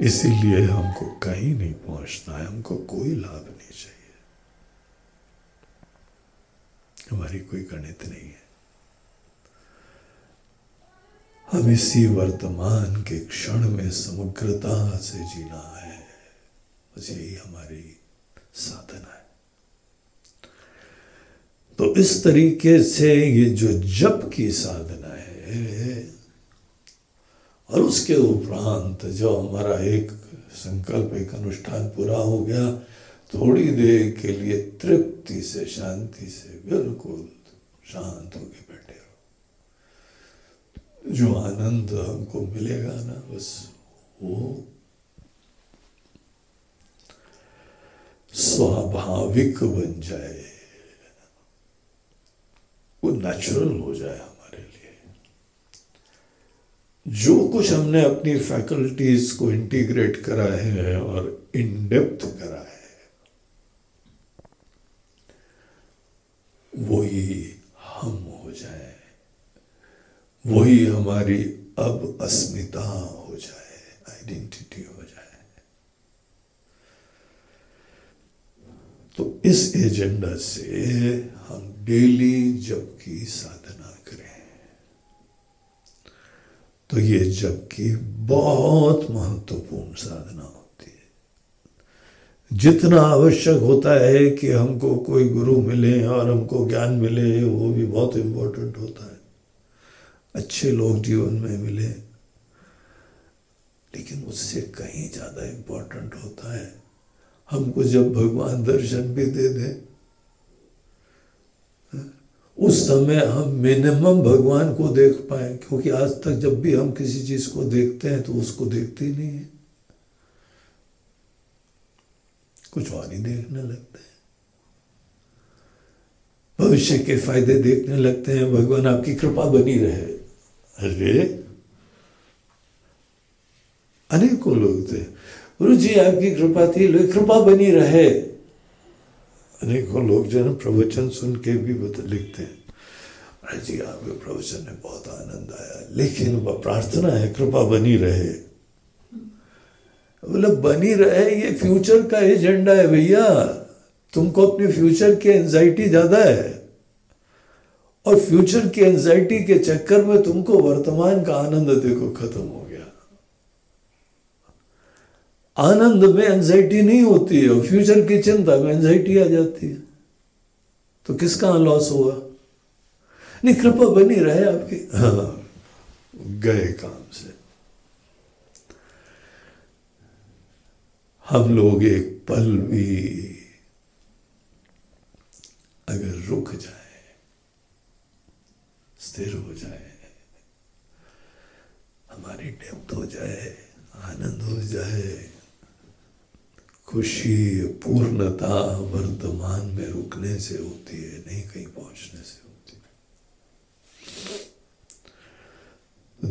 इसीलिए हमको कहीं नहीं पहुँचना है, हमको कोई लाभ नहीं चाहिए। हमारी कोई गणित नहीं है। हम इसी वर्तमान के क्षण में समग्रता से जीना है। बस यही हमारी साधना है। तो इस तरीके से ये जो जप की साधना है, और उसके उपरांत जो हमारा एक संकल्प, एक अनुष्ठान पूरा हो गया, थोड़ी देर के लिए तृप्ति से, शांति से बिल्कुल शांत होके बैठे रहो। जो आनंद हमको मिलेगा ना, बस वो स्वाभाविक बन जाए। वो नेचुरल हो जाए हमारे लिए। जो कुछ हमने अपनी फैकल्टीज को इंटीग्रेट करा है और इन डेप्थ करा है, वही हम हो जाए। वही हमारी अब अस्मिता हो जाए आइडेंटिटी हो जाए। तो इस एजेंडा से हम डेली जब की साधना करें। तो ये जब की बहुत महत्वपूर्ण साधना होती है। जितना आवश्यक होता है कि हमको कोई गुरु मिले और हमको ज्ञान मिले, वो भी बहुत इंपॉर्टेंट होता है। अच्छे लोग जीवन में मिले, लेकिन उससे कहीं ज़्यादा इंपॉर्टेंट होता है। हमको जब भगवान दर्शन भी दे दें उस समय हम मिनिमम भगवान को देख पाए, क्योंकि आज तक जब भी हम किसी चीज़ को देखते हैं तो उसको देखते ही नहीं है। कुछ और ही देखने लगते हैं। भविष्य के फ़ायदे देखने लगते हैं, भगवान आपकी कृपा बनी रहे। अरे! अनेकों लोग थे। गुरु जी आपकी कृपा थी कृपा बनी रहे। अनेकों लोग जो है प्रवचन सुन के भी लिखते हैं। अरे जी आपके प्रवचन में बहुत आनंद आया। लेकिन वह प्रार्थना है, कृपा बनी रहे। मतलब बनी रहे, ये फ्यूचर का एजेंडा है भैया। तुमको अपने फ्यूचर की एंजाइटी ज़्यादा है। और फ्यूचर की एंजाइटी के चक्कर में तुमको वर्तमान का आनंद देखो, खत्म हो आनंद में एंजाइटी नहीं होती है फ्यूचर की चिंता में एंजाइटी आ जाती है। तो किसका लॉस हुआ? नहीं, कृपा बनी रहे आपकी। हाँ गए काम से। हम लोग एक पल भी अगर रुक जाए, स्थिर हो जाए, हमारी डेप्थ हो जाए, आनंद हो जाए खुशी पूर्णता वर्तमान में रुकने से होती है, नहीं कहीं पहुँचने से होती है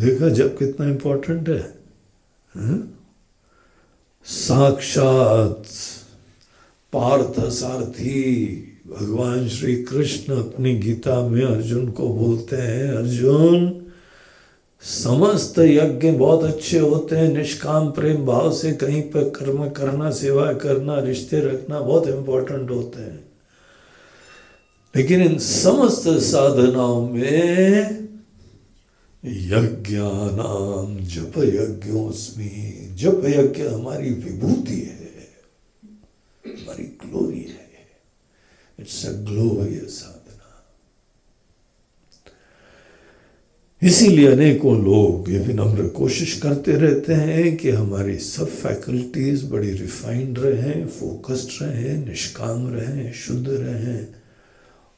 देखा जब कितना इंपॉर्टेंट है, हा? साक्षात पार्थ सारथी भगवान श्री कृष्ण अपनी गीता में अर्जुन को बोलते हैं, अर्जुन समस्त यज्ञ बहुत अच्छे होते हैं, निष्काम प्रेम भाव से कहीं पर कर्म करना, सेवा करना, रिश्ते रखना बहुत इंपॉर्टेंट होते हैं। लेकिन इन समस्त साधनाओं में यज्ञानाम जप यज्ञोस्मी जप यज्ञ हमारी विभूति है, हमारी ग्लोरी है। इट्स अ ग्लोरियस इसीलिए अनेकों लोग ये विनम्र कोशिश करते रहते हैं कि हमारी सब फैकल्टीज बड़ी रिफाइंड रहें, फोकस्ड रहें, निष्काम रहें, शुद्ध रहें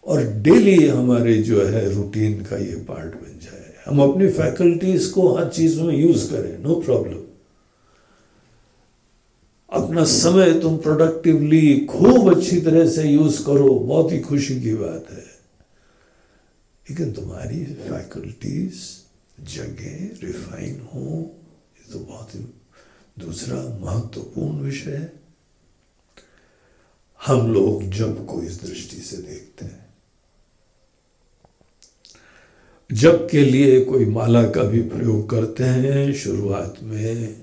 और डेली हमारे जो है रूटीन का ये पार्ट बन जाए। हम अपनी फैकल्टीज को हर चीज़ में यूज़ करें, नो प्रॉब्लम। अपना समय तुम प्रोडक्टिवली खूब अच्छी तरह से यूज़ करो, बहुत ही खुशी की बात है। लेकिन तुम्हारी फैकल्टीज जगह रिफाइन हो, ये तो बहुत ही दूसरा महत्वपूर्ण विषय है। हम लोग जब को इस दृष्टि से देखते हैं, जब के लिए कोई माला का भी प्रयोग करते हैं, शुरुआत में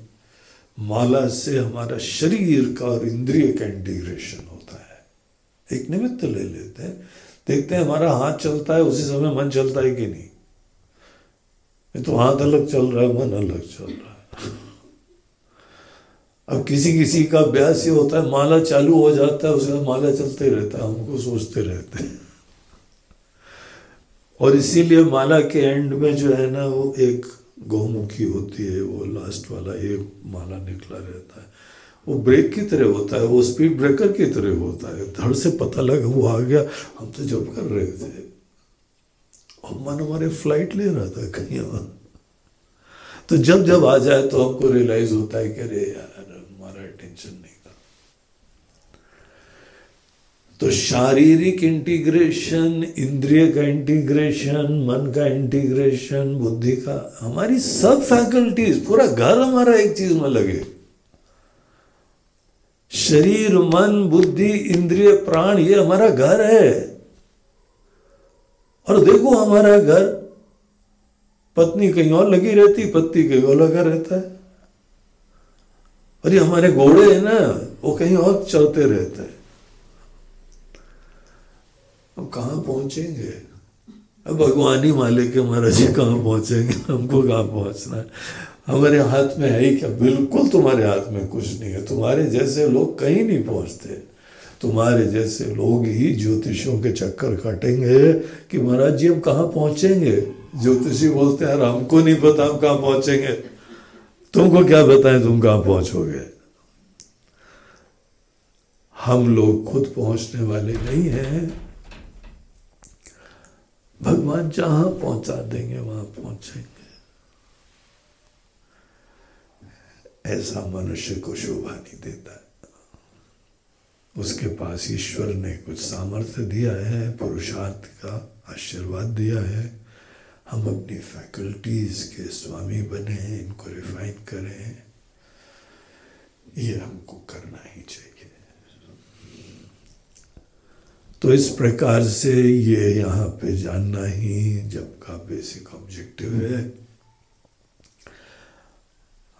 माला से हमारा शरीर का और इंद्रिय का इंटीग्रेशन होता है। एक निमित्त ले लेते हैं देखते हैं हमारा हाथ चलता है, उसी समय मन चलता है कि नहीं? तो हाथ अलग चल रहा है, मन अलग चल रहा है। अब किसी किसी का अभ्यास ये होता है, माला चालू हो जाता है उसके माला चलते रहता है, हमको सोचते रहते हैं। और इसीलिए माला के एंड में जो है ना, वो एक गौमुखी होती है, वो लास्ट वाला एक माला निकला रहता है। वो ब्रेक की तरह होता है, वो स्पीड ब्रेकर की तरह होता है। धड़ से पता लगा, वो आ गया, हम तो जब कर रहे थे। और मन हमारे फ़्लाइट ले रहा था कहीं और। तो जब जब आ जाए तो हमको रियलाइज़ होता है कि अरे यार, हमारा टेंशन नहीं था। तो शारीरिक इंटीग्रेशन इंद्रिय का इंटीग्रेशन मन का इंटीग्रेशन बुद्धि का, हमारी सब फैकल्टीज पूरा घर हमारा एक चीज़ में लगे। शरीर, मन, बुद्धि, इंद्रिय, प्राण, ये हमारा घर है। और देखो हमारा घर, पत्नी कहीं और लगी रहती, पति कहीं और लगा रहता है। और ये हमारे घोड़े हैं ना, वो कहीं और चलते रहते हैं। अब कहा पहुँचेंगे? अब भगवान ही मालिक है महाराज जी कहाँ पहुँचेंगे? हमको कहाँ पहुँचना है? हमारे हाथ में है ही क्या? बिल्कुल तुम्हारे हाथ में कुछ नहीं है। तुम्हारे जैसे लोग कहीं नहीं पहुँचते। तुम्हारे जैसे लोग ही ज्योतिषों के चक्कर काटेंगे कि महाराज जी, हम कहाँ पहुँचेंगे? ज्योतिषी बोलते हैं हमको नहीं पता हम कहाँ पहुँचेंगे। तुमको क्या बताएँ तुम कहाँ पहुंचोगे? हम लोग खुद पहुँचने वाले नहीं हैं। भगवान जहाँ पहुँचा देंगे, वहाँ पहुँचेंगे। ऐसा मनुष्य को शोभा नहीं देता। उसके पास ईश्वर ने कुछ सामर्थ्य दिया है, पुरुषार्थ का आशीर्वाद दिया है। हम अपनी फैकल्टीज के स्वामी बने, इनको रिफाइन करें। ये हमको करना ही चाहिए। तो इस प्रकार से ये यहाँ पे जानना ही जब का बेसिक ऑब्जेक्टिव है।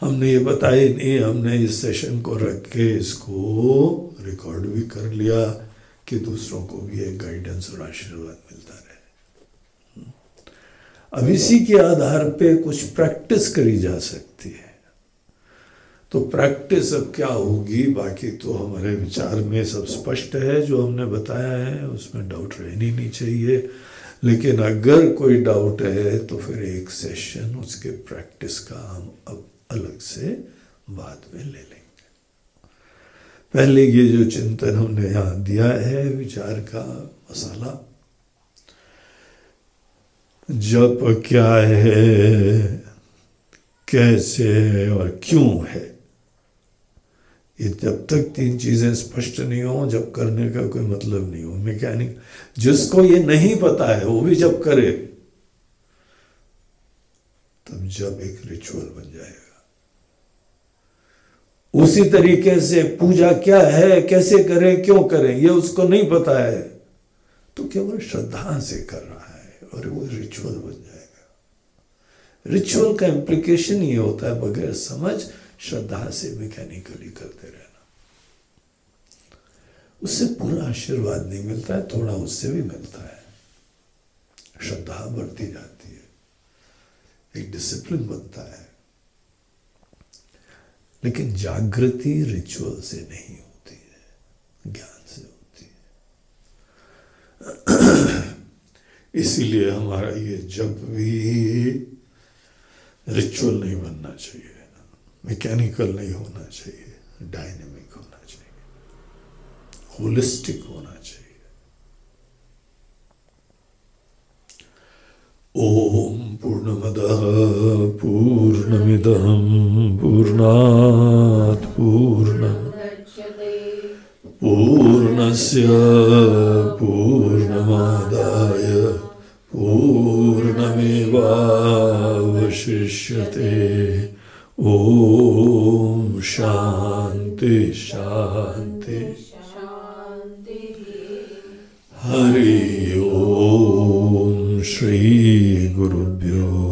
हमने ये बताया नहीं हमने इस सेशन को रख के इसको रिकॉर्ड भी कर लिया कि दूसरों को भी एक गाइडेंस और आशीर्वाद मिलता रहे. अब इसी के आधार पे कुछ प्रैक्टिस करी जा सकती है। तो प्रैक्टिस अब क्या होगी? बाकी तो हमारे विचार में सब स्पष्ट है जो हमने बताया है उसमें डाउट रहनी नहीं चाहिए। लेकिन अगर कोई डाउट है तो फिर एक सेशन उसके प्रैक्टिस का हम अब अलग से बाद में ले लेंगे। पहले ये जो चिंतन हमने यहाँ दिया है, विचार का मसाला, जप क्या है, कैसे और क्यों है, ये जब तक तीन चीज़ें स्पष्ट नहीं हो, जब करने का कोई मतलब नहीं हो, मैकेनिक, जिसको ये नहीं पता है, वो भी जब करे, तब जब एक रिचुअल बन जाएगा। उसी तरीके से पूजा क्या है, कैसे करें, क्यों करें, ये उसको नहीं पता है। तो केवल श्रद्धा से कर रहा है और वो रिचुअल बन जाएगा। रिचुअल का इंप्लीकेशन ये होता है, बगैर समझ श्रद्धा से मैकेनिकली करते रहना। उससे पूरा आशीर्वाद नहीं मिलता है, थोड़ा उससे भी मिलता है। श्रद्धा बढ़ती जाती है। एक डिसिप्लिन बनता है। लेकिन जागृति रिचुअल से नहीं होती है, ज्ञान से होती है। इसीलिए हमारा ये जब भी रिचुअल नहीं बनना चाहिए मैकेनिकल नहीं होना चाहिए डायनेमिक होना चाहिए होलिस्टिक होना चाहिए। ओम पूर्णमद पूर्णमिदम पूर्णात् पूर्ण पूर्णस्य पूर्णमादाय पूर्णमेवावशिष्यते ओम शांति शांति हरि ओम